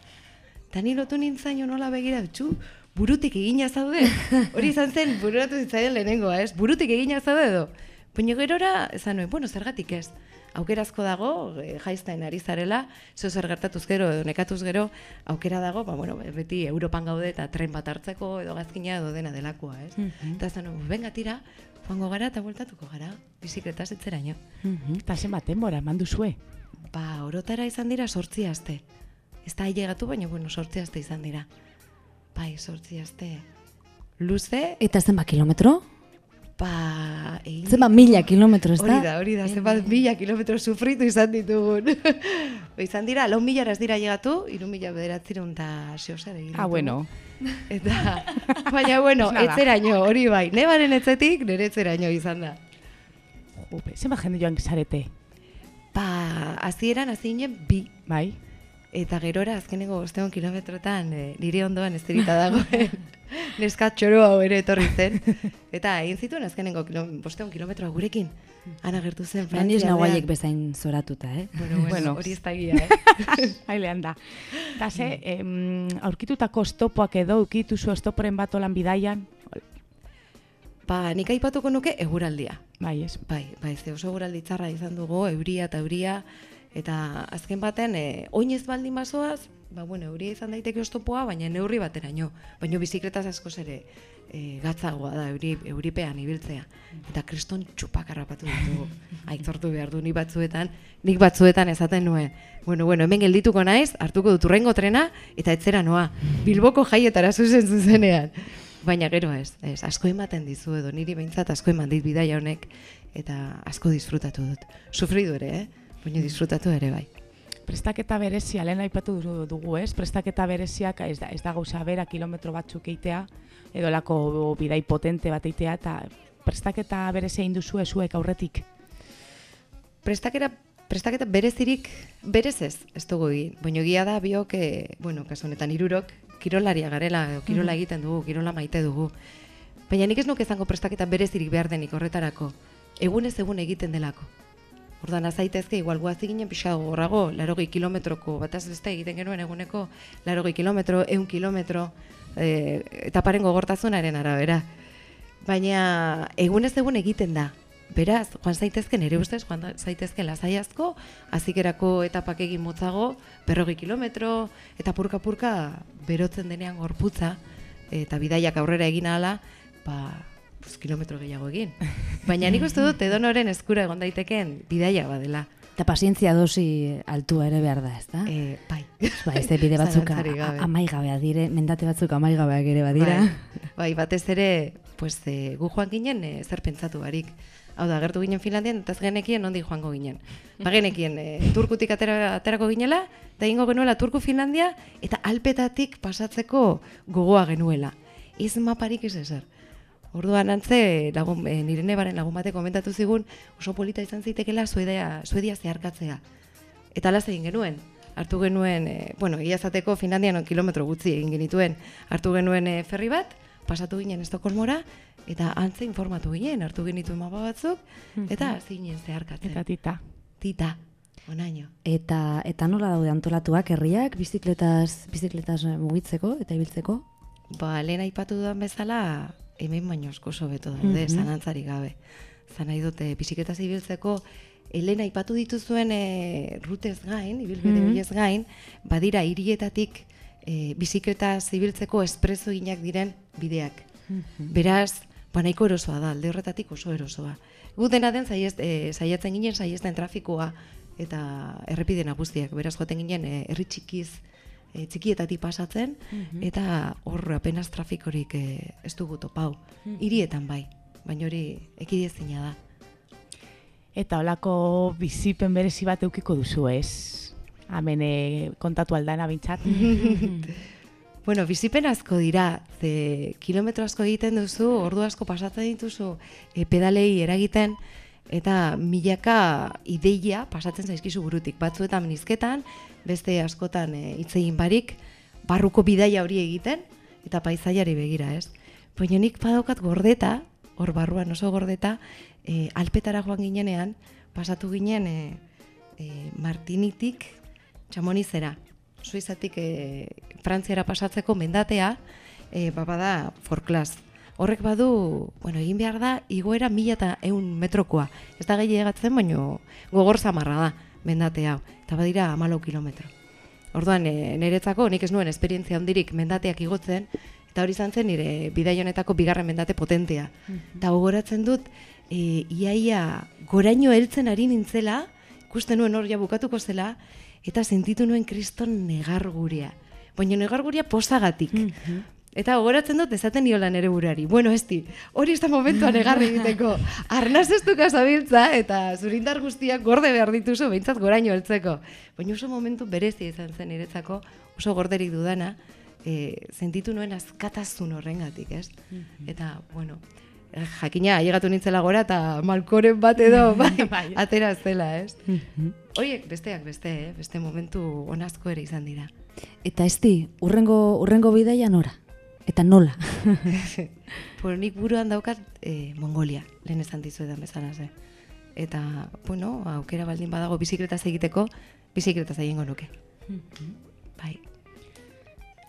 Eta ni lotu nintzaino nola begira dutxu, burutik egina zaude. (laughs) Hori izan zen, bururatu zitzaien lehenengoa, ez? Burutik egina zaude edo. Baina gerora, esan nuen, bueno, zergatik ez? Aukerazko dago, e, jaiztain ari zarela, zo zer gertatuz gero edo nekatuz gero, aukera dago, ba, bueno, beti Europan gaude eta tren bat hartzeko edo gazkina edo dena delakoa, ez?
Mhm.
Eta esan nuen, venga tira, joango gara eta bueltatuko gara, bizikletaz etzeraino.
Eta zenbat denbora eman duzue?
Ba, orotara izan dira sortzi aste. Ez da ailegatu, baina, bueno, sortzi aste izan dira. Bai, sortzi aste. Luze,
Eta zenba kilometro?
ba, egin...
Zenba mila kilometro, ez da?
Hori da, hori da, zenbat mila kilometro sufritu izan ditugun. (laughs) ba, izan dira, lau milara ez dira llegatu, iru mila bederatzireun da zeozer egin.
Ah, bueno. (laughs)
Eta, baina, bueno, (laughs) etzeraino, hori bai, nebaren etzetik, nire etzeraino izan da.
Jupe, zenbat jende joan zarete?
Ba, hasieran hasi ginen bi,
Bai.
Eta gerora azkeneko bosteon kilometrotan e, nire ondoan ez dirita dagoen (laughs) neskat txoro hau ere etorri zen. Eta egin zituen azkeneko kilo, bosteon kilometroa gurekin. Ana gertu zen
ez
Frantzia
nago
aldean.
haiek bezain zoratuta, eh?
Bueno, bueno,
Bueno.
hori ez da egia, eh? (laughs)
Hailean da. Eta ze, em, aurkitutako estopoak edo, ukituzu estoporen bat olan bidaian?
ba, nik aipatuko nuke eguraldia.
Bai, ez.
Bai, bai, ze oso eguraldi txarra izan dugu, euria eta euria, eta azken baten, e, oinez baldin bazoaz, ba, bueno, euria izan daiteke ostopoa, baina neurri bateraino. Baina bizikletaz askoz ere e, gatzagoa da, euri, euripean ibiltzea. Eta kriston txupak harrapatu ditugu. (laughs) Aitzortu behar du, nik batzuetan, nik batzuetan esaten nuen. Bueno, bueno, hemen geldituko naiz, hartuko dut urrengo trena, eta etzera noa. Bilboko jaietara zuzen zuzenean. Baina gero ez, ez, asko ematen dizu edo niri behintzat asko eman dit bidaia honek eta asko disfrutatu dut. Sufridu ere, eh? Baina disfrutatu ere bai.
Prestaketa berezia, lehen aipatu du- dugu, ez? Prestaketa bereziak ez da, ez da gauza bera kilometro batzuk eitea, edo lako bidai potente bat eitea, eta prestaketa berezia egin duzu zuek aurretik.
prestakera prestaketa berezirik berez ez, ez dugu egin. Baina egia da biok, e, bueno, kasu honetan hirurok kirolaria garela, kirola egiten dugu, kirola maite dugu. Baina nik ez nuke izango prestaketa berezirik behar denik horretarako. Egunez egun egiten delako. Ordan azaitezke, igual guazi ginen pixa gorrago, larogei kilometroko, bataz beste egiten genuen eguneko, larogei kilometro, eun kilometro, e, etaparen gogortasunaren arabera. Baina egunez egun egiten da. Beraz, joan zaitezke nire ustez, joan zaitezke lasai asko, azikerako etapak egin motzago, berrogei kilometro, eta purka-purka berotzen denean gorputza, eta bidaiak aurrera egin ahala, ba, pues, kilometro gehiago egin. Baina nik uste dut edonoren eskura egon daiteken bidaia badela.
Eta pazientzia dosi altua ere behar da, ez da?
E, bai.
Ba, ez bide batzuk amaigabea dire, mendate batzuk amaigabeak ere badira.
Bai, bai batez ere, pues, e, gu joan ginen e, zer pentsatu barik. Hau da, gertu ginen Finlandian, eta ez genekien nondi joango ginen. Ba genekien, e, turkutik atera, aterako ginela, eta ingo genuela turku Finlandia, eta alpetatik pasatzeko gogoa genuela. Ez maparik ez ezer. Orduan antze, lagun, e, nire nebaren lagun batek komentatu zigun, oso polita izan zitekela Suedia, Suedia zeharkatzea. Eta alaz egin genuen. Hartu genuen, e, bueno, egia zateko Finlandian kilometro gutxi egin genituen. Hartu genuen e, ferri bat, pasatu ginen Estokolmora, eta antze informatu ginen, hartu genituen mapa batzuk, eta hasi ginen zeharkatzen.
Eta tita.
Tita, onaino.
Eta, eta nola daude antolatuak herriak, bizikletaz, bizikletaz mugitzeko eta ibiltzeko?
Ba, lehen aipatu dudan bezala, hemen baino asko sobeto daude,
Mhm.
zalantzarik gabe. Zan nahi dute, bisikletaz ibiltzeko, eh, lehen aipatu dituzuen e, rutez gain, ibilbide
Mhm.
bilez gain, badira hirietatik e, bizikletaz ibiltzeko espreso ginak diren bideak. Beraz, ba nahiko erosoa da, alde horretatik oso erosoa. Gu dena den saiez, e, saiatzen ginen saiesten trafikoa eta errepide nagusiak. Beraz joaten ginen herri txikiz e, txikietatik pasatzen
Mhm.
eta hor apenas trafikorik e, ez dugu topau.
Mhm.
Hirietan bai, baina hori ekidiezina da.
Eta holako bizipen berezi bat eukiko duzu, ez? Hemen eh, kontatu aldana bintzat. (laughs)
Bueno, bizipen asko dira, ze kilometro asko egiten duzu, ordu asko pasatzen dituzu e, pedalei eragiten, eta milaka ideia pasatzen zaizkizu burutik. Batzuetan nizketan, beste askotan e, hitz egin barik, barruko bidaia hori egiten, eta paisaiari begira, ez? Baina nik badaukat gordeta, hor barruan oso gordeta, e, alpetara joan ginenean, pasatu ginen e, e, Martinitik Txamonizera. Suizatik e, Frantziara pasatzeko mendatea, e, baba da forklas. Horrek badu, bueno, egin behar da, igoera mila eta eun metrokoa. Ez da gehi egatzen, baino gogor zamarra da mendate hau. Eta badira amalau kilometro. Orduan, e, niretzako, nik ez nuen esperientzia handirik mendateak igotzen, eta hori izan zen nire bidai honetako bigarren mendate potentea. Eta gogoratzen dut, e, iaia goraino heltzen ari nintzela, ikusten nuen hor ja bukatuko zela, eta sentitu nuen kriston negarguria. Baina negarguria posagatik. Eta gogoratzen dut esaten niola nere burari. Bueno, esti, hori ez da momentua negarri egiteko. (laughs) Arnaz ez duka zabiltza eta zurindar guztiak gorde behar dituzu behintzat goraino heltzeko. Baina oso momentu berezi izan zen niretzako, oso gorderik dudana, e, sentitu nuen askatasun horrengatik, ez? Eta, bueno, eh, jakina ailegatu nintzela gora eta malkoren bat edo (laughs) bai, atera zela, ez? Horiek besteak beste, eh? beste momentu onazko ere izan dira.
Eta esti, urrengo, urrengo bidaia nora? Eta nola? (laughs)
bueno, nik buruan daukat eh, Mongolia, lehen esan dizuetan bezala ze. Eta, bueno, aukera baldin badago bizikletaz egiteko, bizikletaz egingo nuke. Bai.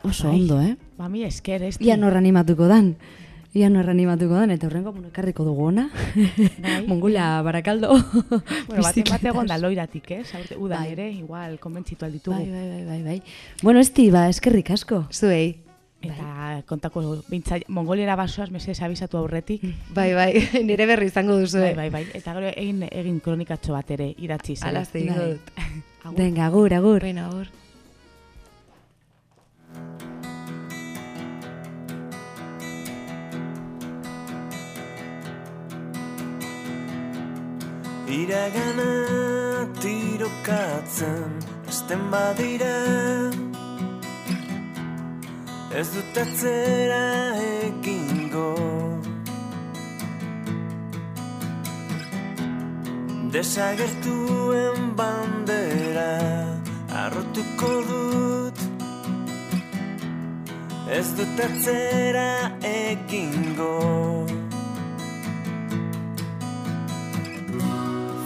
Oso
Bai.
ondo, eh?
Ba, mi esker, ez?
Ia norra animatuko dan. Ia norra animatuko dan, eta horrengo bueno, ekarriko dugu ona.
Bai. (laughs)
Mongolia barakaldo.
Bueno, bate bat (laughs) egon da
Bizikletaz.
loiratik, ez? Aurte, udan
Bai.
ere, igual, konbentzitu alditugu.
Bai, bai, bai, bai, bai. Bueno, esti, ba, eskerrik asko.
Zuei.
Eta kontako, bintza, mongoliera basoaz meses abisatu aurretik.
Bai, bai, (laughs) nire berri izango duzu.
Bai, bai, bai. Eta gero egin, egin kronikatxo bat ere idatzi zen.
Ala zein
Bai.
dut. (laughs)
Venga, agur, agur.
Baina, agur.
Iragana tirokatzen esten badira Ez dut atzera egingo Desagertuen bandera Arrotuko dut. Ez dut atzera egingo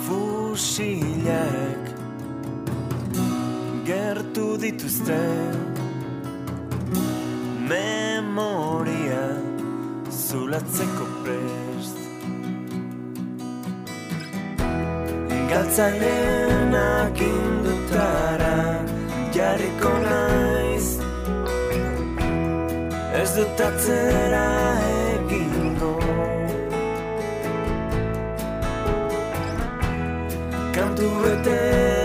Fusilak Gertu dituzte Memoria Zulatzeko prest. Galtzaileen agindutara jarriko naiz. Ez dut atzera egingo. Kantu bete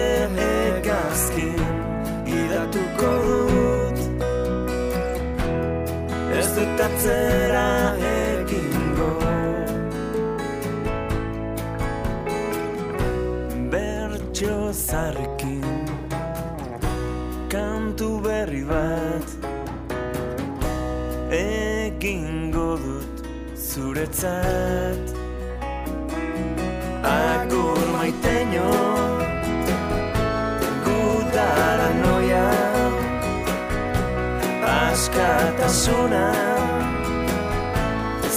atzera egingo bertso zarrekin kantu berri bat egingo dut zuretzat. Agur maiteño gudara noia askatasuna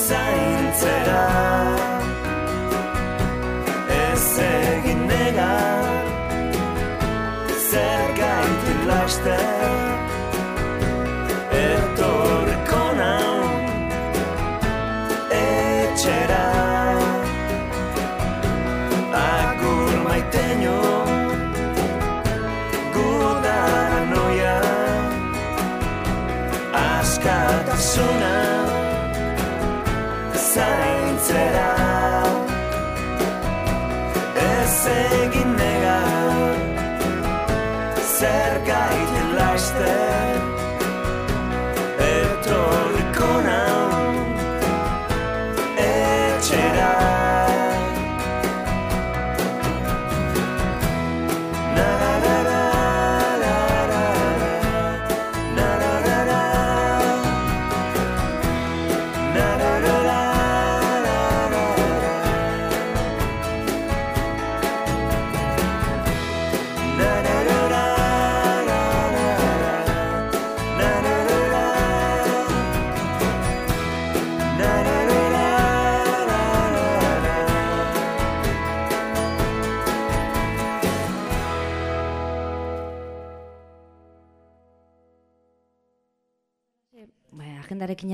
zaintzera. Ez egin nega zer gaitik laster etorriko zaintzera ez egin nega zer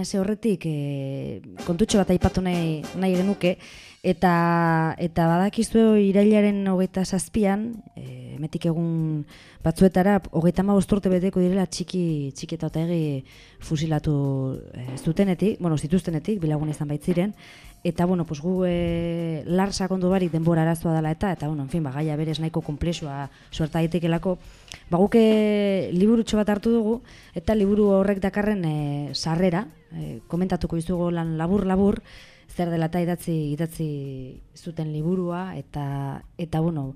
agendarekin hasi horretik e, kontutxo bat aipatu nahi, nahi genuke. Eta eta badakizu irailaren hogeita zazpian e, metik egun batzuetara hogeita ma urte beteko direla txiki txiki eta otegi fusilatu e, zutenetik, bueno, zituztenetik, bilagun izan baitziren. Eta bueno, pues gu e, lar sakondu barik denbora arazoa dela eta eta bueno, en fin, ba, gaia berez nahiko komplexua suerta daitekelako ba guk e, liburutxo bat hartu dugu eta liburu horrek dakarren e, sarrera e, komentatuko dizugu lan labur labur zer dela eta idatzi idatzi zuten liburua eta eta bueno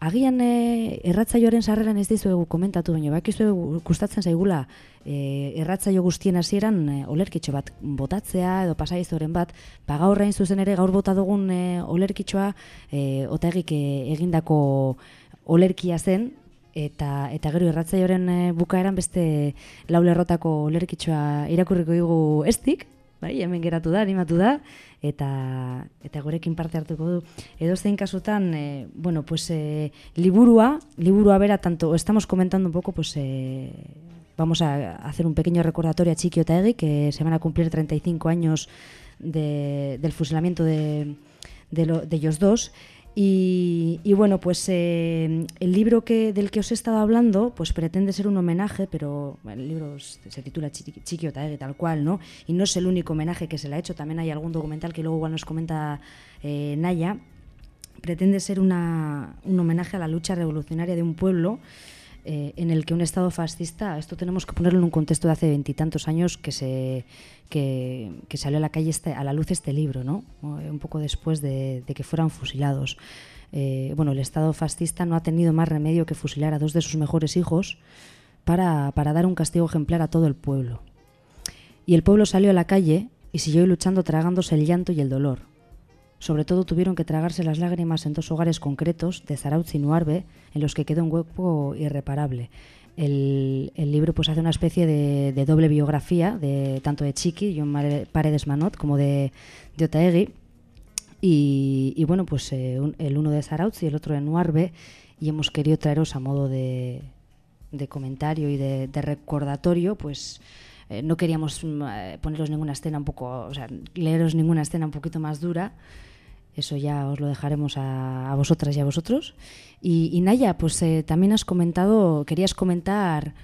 Agian e, erratzaioaren sarreran ez dizuegu komentatu baina bakizuegu gustatzen zaigula e, erratzaio guztien hasieran e, olerkitxo bat botatzea edo pasaizoren bat, ba gaur hain zuzen ere gaur bota dugun e, olerkitxoa e, otegik e, egindako olerkia zen eta eta gero erratzaioaren e, bukaeran beste lau lerrotako olerkitxoa irakurriko digu estik, bai, hemen geratu da, animatu da, eta eta gurekin parte hartuko du. Edo zein kasutan, eh, bueno, pues eh, liburua, liburua bera, tanto, estamos comentando un poco, pues eh, vamos a hacer un pequeño recordatorio a Chiqui Otaegui, que se van a cumplir 35 años de, del fusilamiento de, de, lo- de ellos dos. Y, y bueno, pues eh, el libro que, del que os he estado hablando, pues pretende ser un homenaje, pero el libro se titula Chiqui, Chiqui tal cual, ¿no? Y no es el único homenaje que se le ha hecho, también hay algún documental que luego igual nos comenta eh, Naya. Pretende ser una, un homenaje a la lucha revolucionaria de un pueblo eh, en el que un Estado fascista, esto tenemos que ponerlo en un contexto de hace veintitantos años que se que, salió a la calle este, a la luz este libro, ¿no? Eh, Un poco después de, de que fueran fusilados. Eh, bueno, el Estado fascista no ha tenido más remedio que fusilar a dos de sus mejores hijos para, para dar un castigo ejemplar a todo el pueblo. Y el pueblo salió a la calle y siguió luchando tragándose el llanto y el dolor. Sobre todo tuvieron que tragarse las lágrimas en dos hogares concretos de Zarautz y Nuarbe, en los que quedó un hueco irreparable. El, libro pues hace una especie de, doble biografía de tanto de Chiqui, John Paredes Manot, como de, de. Y, y bueno, pues eh, el uno de Zarautz y el otro de Nuarbe. Y hemos querido traeros a modo de, comentario y de, recordatorio, pues eh, no queríamos mm, eh, poneros ninguna escena un poco, leeros ninguna escena un poquito más dura. Eso ya os lo dejaremos a, vosotras y a vosotros. Y, Naya, pues eh, también has comentado, querías comentar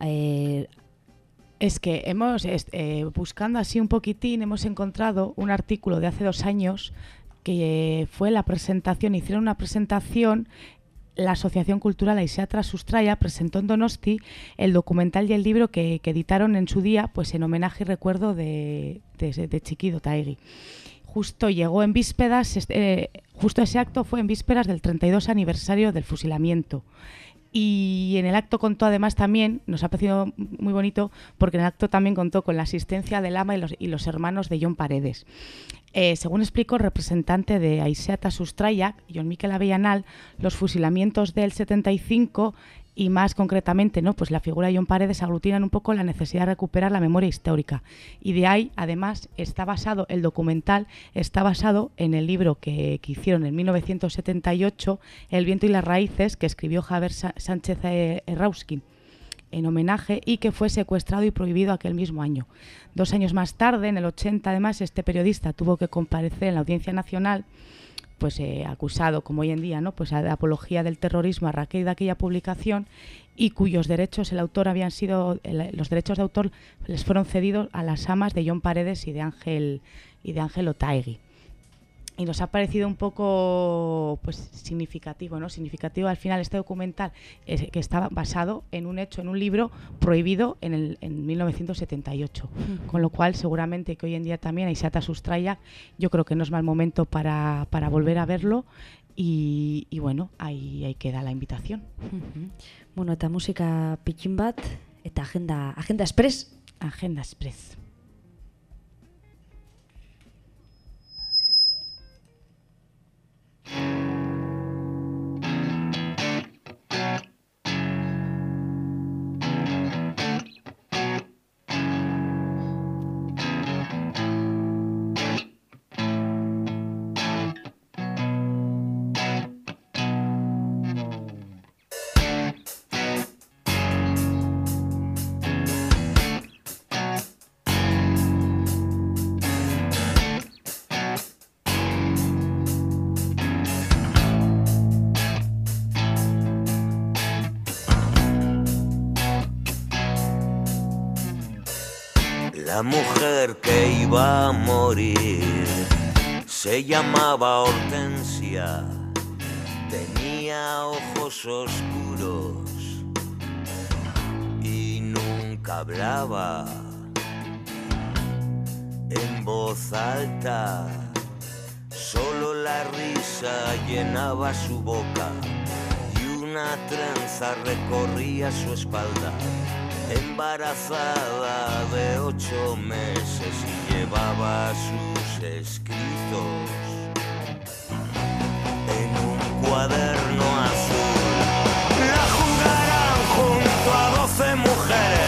eh,
Es que hemos, eh, buscando así un poquitín, hemos encontrado un artículo de hace dos años que fue la presentación, hicieron una presentación, la Asociación Cultural Aiseatra Sustraya presentó en Donosti el documental y el libro que, que editaron en su día, pues en homenaje y recuerdo de, de, de Chiquido Taegui. Justo llegó en vísperas, eh, justo ese acto fue en vísperas del 32 aniversario del fusilamiento. Y en el acto contó además también, nos ha parecido muy bonito, porque en el acto también contó con la asistencia del ama y los, hermanos de John Paredes. Eh, según explicó el representante de Aiseata Sustrayak, John Miquel Avellanal, los fusilamientos del 75 y más concretamente, ¿no? Pues la figura de John Paredes aglutinan un poco la necesidad de recuperar la memoria histórica. Y de ahí, además, está basado, el documental está basado en el libro que, que hicieron en 1978, El viento y las raíces, que escribió Javier Sánchez eh, Errauskin en homenaje y que fue secuestrado y prohibido aquel mismo año. Dos años más tarde, en el 80, además, este periodista tuvo que comparecer en la Audiencia Nacional pues eh, acusado, como hoy en día, ¿no? pues de apología del terrorismo a raíz de aquella publicación y cuyos derechos el autor habían sido los derechos de autor les fueron cedidos a las amas de John Paredes y de Ángel y de Ángel Otaegui. Y nos ha parecido un poco pues significativo, ¿no? Significativo al final este documental eh, que estaba basado en un hecho, en un libro prohibido en, el, en 1978. Con lo cual, seguramente que hoy en día también Aisata Sustraya, yo creo que no es mal momento para, para volver a verlo. Y, y bueno, ahí, ahí queda la invitación.
bueno, eta musika pitxin bat, eta agenda, agenda express.
Agenda express.
La mujer que iba a morir se llamaba Hortensia, tenía ojos oscuros y nunca hablaba. En voz alta, solo la risa llenaba su boca y una trenza recorría su espalda embarazada de ocho meses y llevaba sus escritos en un cuaderno azul. La jugarán junto a doce mujeres,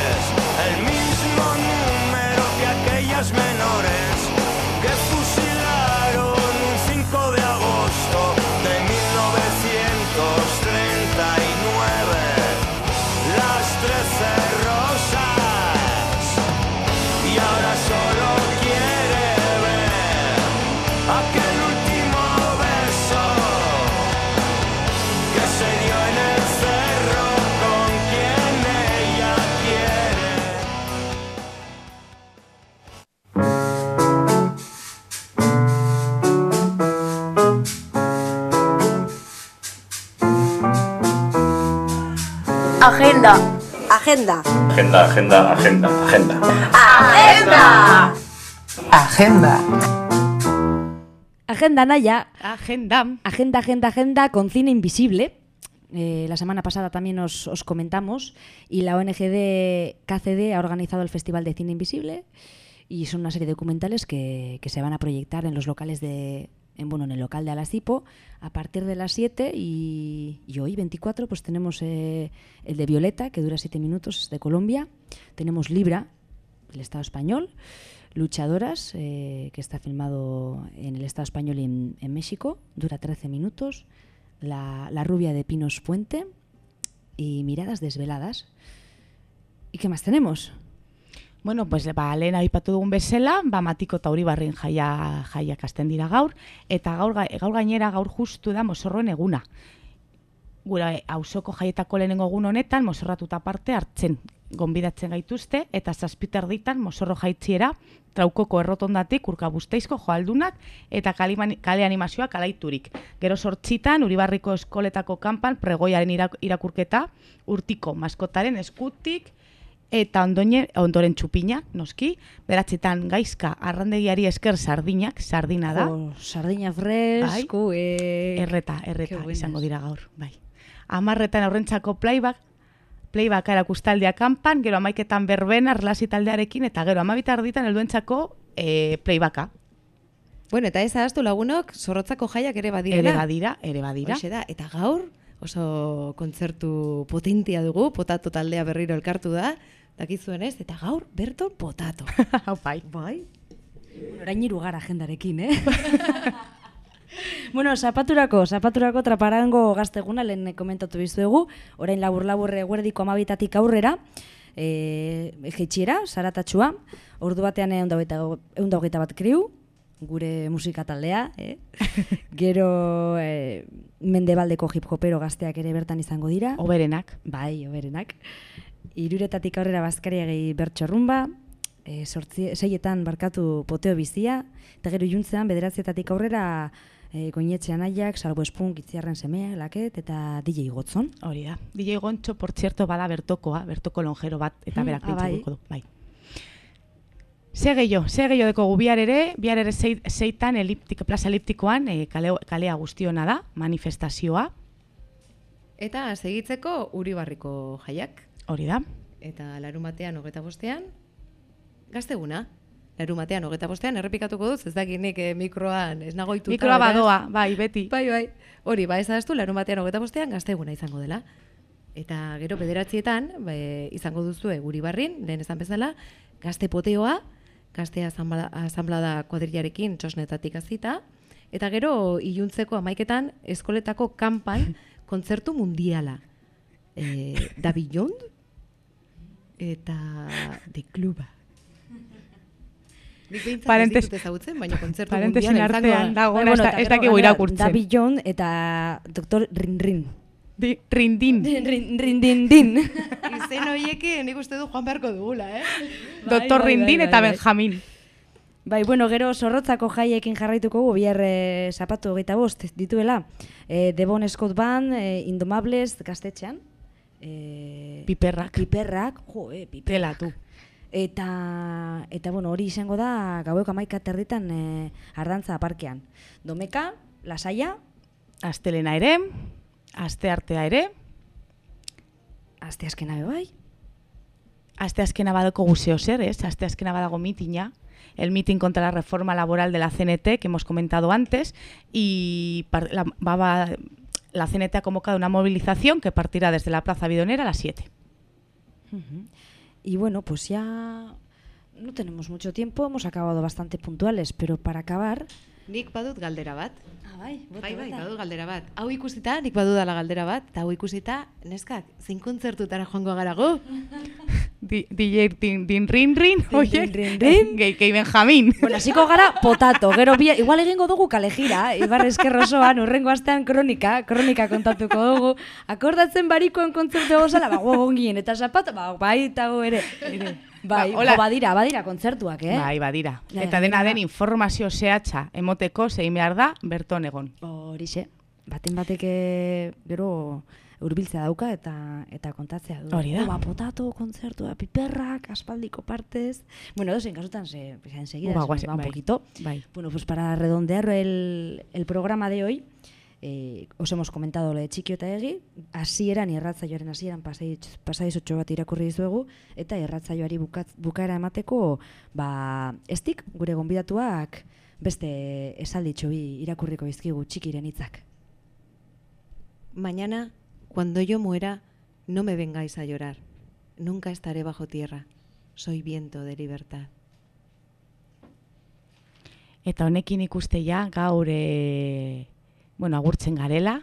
Agenda.
Agenda.
Agenda, agenda, agenda, agenda.
Agenda.
Agenda.
Agenda Naya.
Agenda.
Agenda, agenda, agenda con cine invisible. Eh, la semana pasada también os, os comentamos y la ONGD KCD ha organizado el Festival de Cine Invisible y son una serie de documentales que, que se van a proyectar en los locales de, en, bueno, en el local de Alasipo a partir de las 7 y, hoy 24 pues tenemos eh, el de Violeta que dura 7 minutos de Colombia, tenemos Libra, el Estado español, Luchadoras eh, que está filmado en el Estado español y en, México, dura 13 minutos, la, la rubia de Pinos Fuente y Miradas desveladas. ¿Y qué más tenemos?
Bueno, pues ba, lehen aipatu dugun bezala, ba, matiko eta uribarrin jaia, jaiak hasten dira gaur, eta gaur, ga- gaur gainera gaur justu da mozorroen eguna. Gura auzoko jaietako lehenengo egun honetan, mozorratuta parte hartzen gonbidatzen gaituzte, eta zazpiter ditan mozorro jaitziera, traukoko errotondatik urka busteizko joaldunak eta kale animazioak alaiturik. Gero sortzitan, Uribarriko eskoletako kanpan pregoiaren irak- irakurketa, urtiko maskotaren eskutik, eta ondoine, ondoren txupina, noski, beratzetan gaizka arrandegiari esker sardinak, sardina da.
Jo, sardina fresco, eh.
Erreta, erreta izango dira gaur, bai. Amarretan aurrentzako playback, playback erakustaldia kanpan, gero amaiketan berbena, relasi taldearekin, eta gero amabitar ditan helduentzako e, playbacka.
Bueno, eta ez ahaztu lagunok, zorrotzako jaiak ere badira.
Ere badira, ere badira.
Hoxe da, eta gaur oso kontzertu potentia dugu, potato taldea berriro elkartu da, dakizuen ez, eta gaur berton potato.
Hau (laughs) bai.
Bai.
Orain hiru gara agendarekin, eh? (laughs) bueno, zapaturako, zapaturako traparango gazteguna lehen komentatu bizuegu, orain labur-labur eguerdiko amabitatik aurrera, e, jeitxiera, zaratatxua, ordu batean egun hogeita bat kriu, gure musika taldea, eh? (laughs) gero e, mendebaldeko hip-hopero gazteak ere bertan izango dira.
Oberenak.
Bai, oberenak. Iruretatik aurrera bazkariagei bertxorrumba, e, sortzi, seietan barkatu poteo bizia, eta gero iluntzean bederatzietatik aurrera e, goinetxean aiak, salbo espun, gitziarren semea, laket, eta DJ gotzon.
Hori da. DJ Gontxo, por cierto, bada bertokoa, bertoko lonjero bat, eta
Mm,
berak
ah,
pintxo
bai.
du. Bai. Ze gehiago, ze gehiago deko gu bihar ere, bihar ere zei, zeitan eliptik, plaza eliptikoan e, kale, kalea guztiona da, manifestazioa,
Eta segitzeko Uribarriko jaiak.
Hori da.
Eta larun batean hogeta bostean, gazteguna. Larun batean hogeta bostean, errepikatuko duz, ez dakit nik eh, mikroan, ez nagoituta.
Mikroa badoa, bai, beti.
Bai, bai. Hori, ba, ez adaztu, larun batean hogeta bostean, gazteguna izango dela. Eta gero bederatzietan, ba, izango duzue guri barrin, lehen esan bezala, gazte poteoa, gazte asamblada kuadrillarekin txosnetatik azita, eta gero iluntzeko amaiketan eskoletako kanpan (laughs) kontzertu mundiala. E, da Beyond eta The Cluba. Nik ez
Parentes-
ditut ezagutzen, baina kontzertu izango
artean
da.
dagoena ez da-
eta
ez dakigu irakurtzen.
David John eta Dr. Rin Rin.
Di, rindin. (laughs)
Rin, rin, din, din. (laughs)
Izen horieke nik uste du joan beharko dugula, eh? (laughs)
Doktor
bai,
Rindin
bai,
eta
bai.
Benjamin.
Bai, bueno, gero zorrotzako jaiekin jarraituko gu, bihar e, zapatu hogeita bost dituela. E, Devon Scott Band, e, Indomables, gaztetxean. E,
Piperrak.
Piperrak, jo, e, piperrak.
Tela, tu.
Eta, eta bueno, hori izango da gaueko amaika terditan e, ardantza parkean. Domeka, lasaia,
Astelena ere, aste artea ere,
aste azkena bai.
aste azkena badako guzeo zer, ez? Aste azkena badago mitina, el mitin contra la reforma laboral de la CNT que hemos comentado antes y la, va- va- la CNT ha convocado una movilización que partirá desde la Plaza Bidonera a las 7.
Ujú. Y bueno, pues ya no tenemos mucho tiempo, hemos acabado bastante puntuales, pero para acabar...
Nik badut galdera bat.
Ah, bai,
Bai, bai, badut galdera bat. Hau ikusita, nik badudala galdera bat, eta hau ikusita, neskak, zein kontzertutara joango gara gu? (laughs)
Di- DJ din, din rin rin,
rin. (laughs)
Gei, gei Benjamin.
Bueno, hasiko gara potato, gero bi, igual egingo dugu kalejira, Ibar Eskerrosoan, urrengo astean kronika, kronika kontatuko dugu. Akordatzen barikoen kontzertu gozala, ba, gogongien, eta zapato, ba, bai, eta gu ere. Bai,
Ba, hola.
jo, badira, badira kontzertuak, eh?
Bai, badira.
Ja,
Eta dena den informazio zehatza emoteko zein behar da berton egon.
Horixe, baten batek eh, gero hurbiltzea dauka eta eta kontatzea du.
Hori da.
Ba, potato, kontzertua, piperrak, aspaldiko partez. Bueno, edozein kasutan se, pues, enseguida
Ba,
se nos
guazen,
va un
bai,
poquito.
bai.
Bueno, pues para redondear el, el programa de hoy, eh, os hemos comentado lo de Txikio eta Egi, hasieran irratzaioaren hasieran pasaiz pasaiz bat irakurri dizuegu eta irratzaioari bukaera emateko ba estik gure gonbidatuak beste esalditxo bi irakurriko izkigu txikiren hitzak.
Mañana, cuando yo muera, no me vengáis a llorar. Nunca estaré bajo tierra. Soy viento de libertad.
Eta honekin ikuste ja gaur e, bueno, agurtzen garela,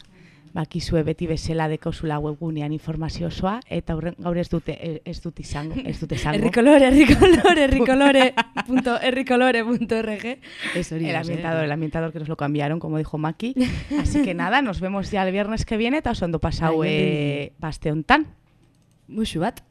bakizue beti bezala dekozula webgunean informazio osoa eta aurren, gaur ez dute ez dut izango, ez dute izango. (laughs)
Errikolore, errikolore, errikolore, (laughs) punto, errikolore, punto RG. Es
El
eh?
ambientador, el ambientador que nos lo cambiaron, como dijo Maki. (laughs) Así que nada, nos vemos ya el viernes que viene eta oso ondo pasau
Bai,
eh, baste hontan.
Muxu bat.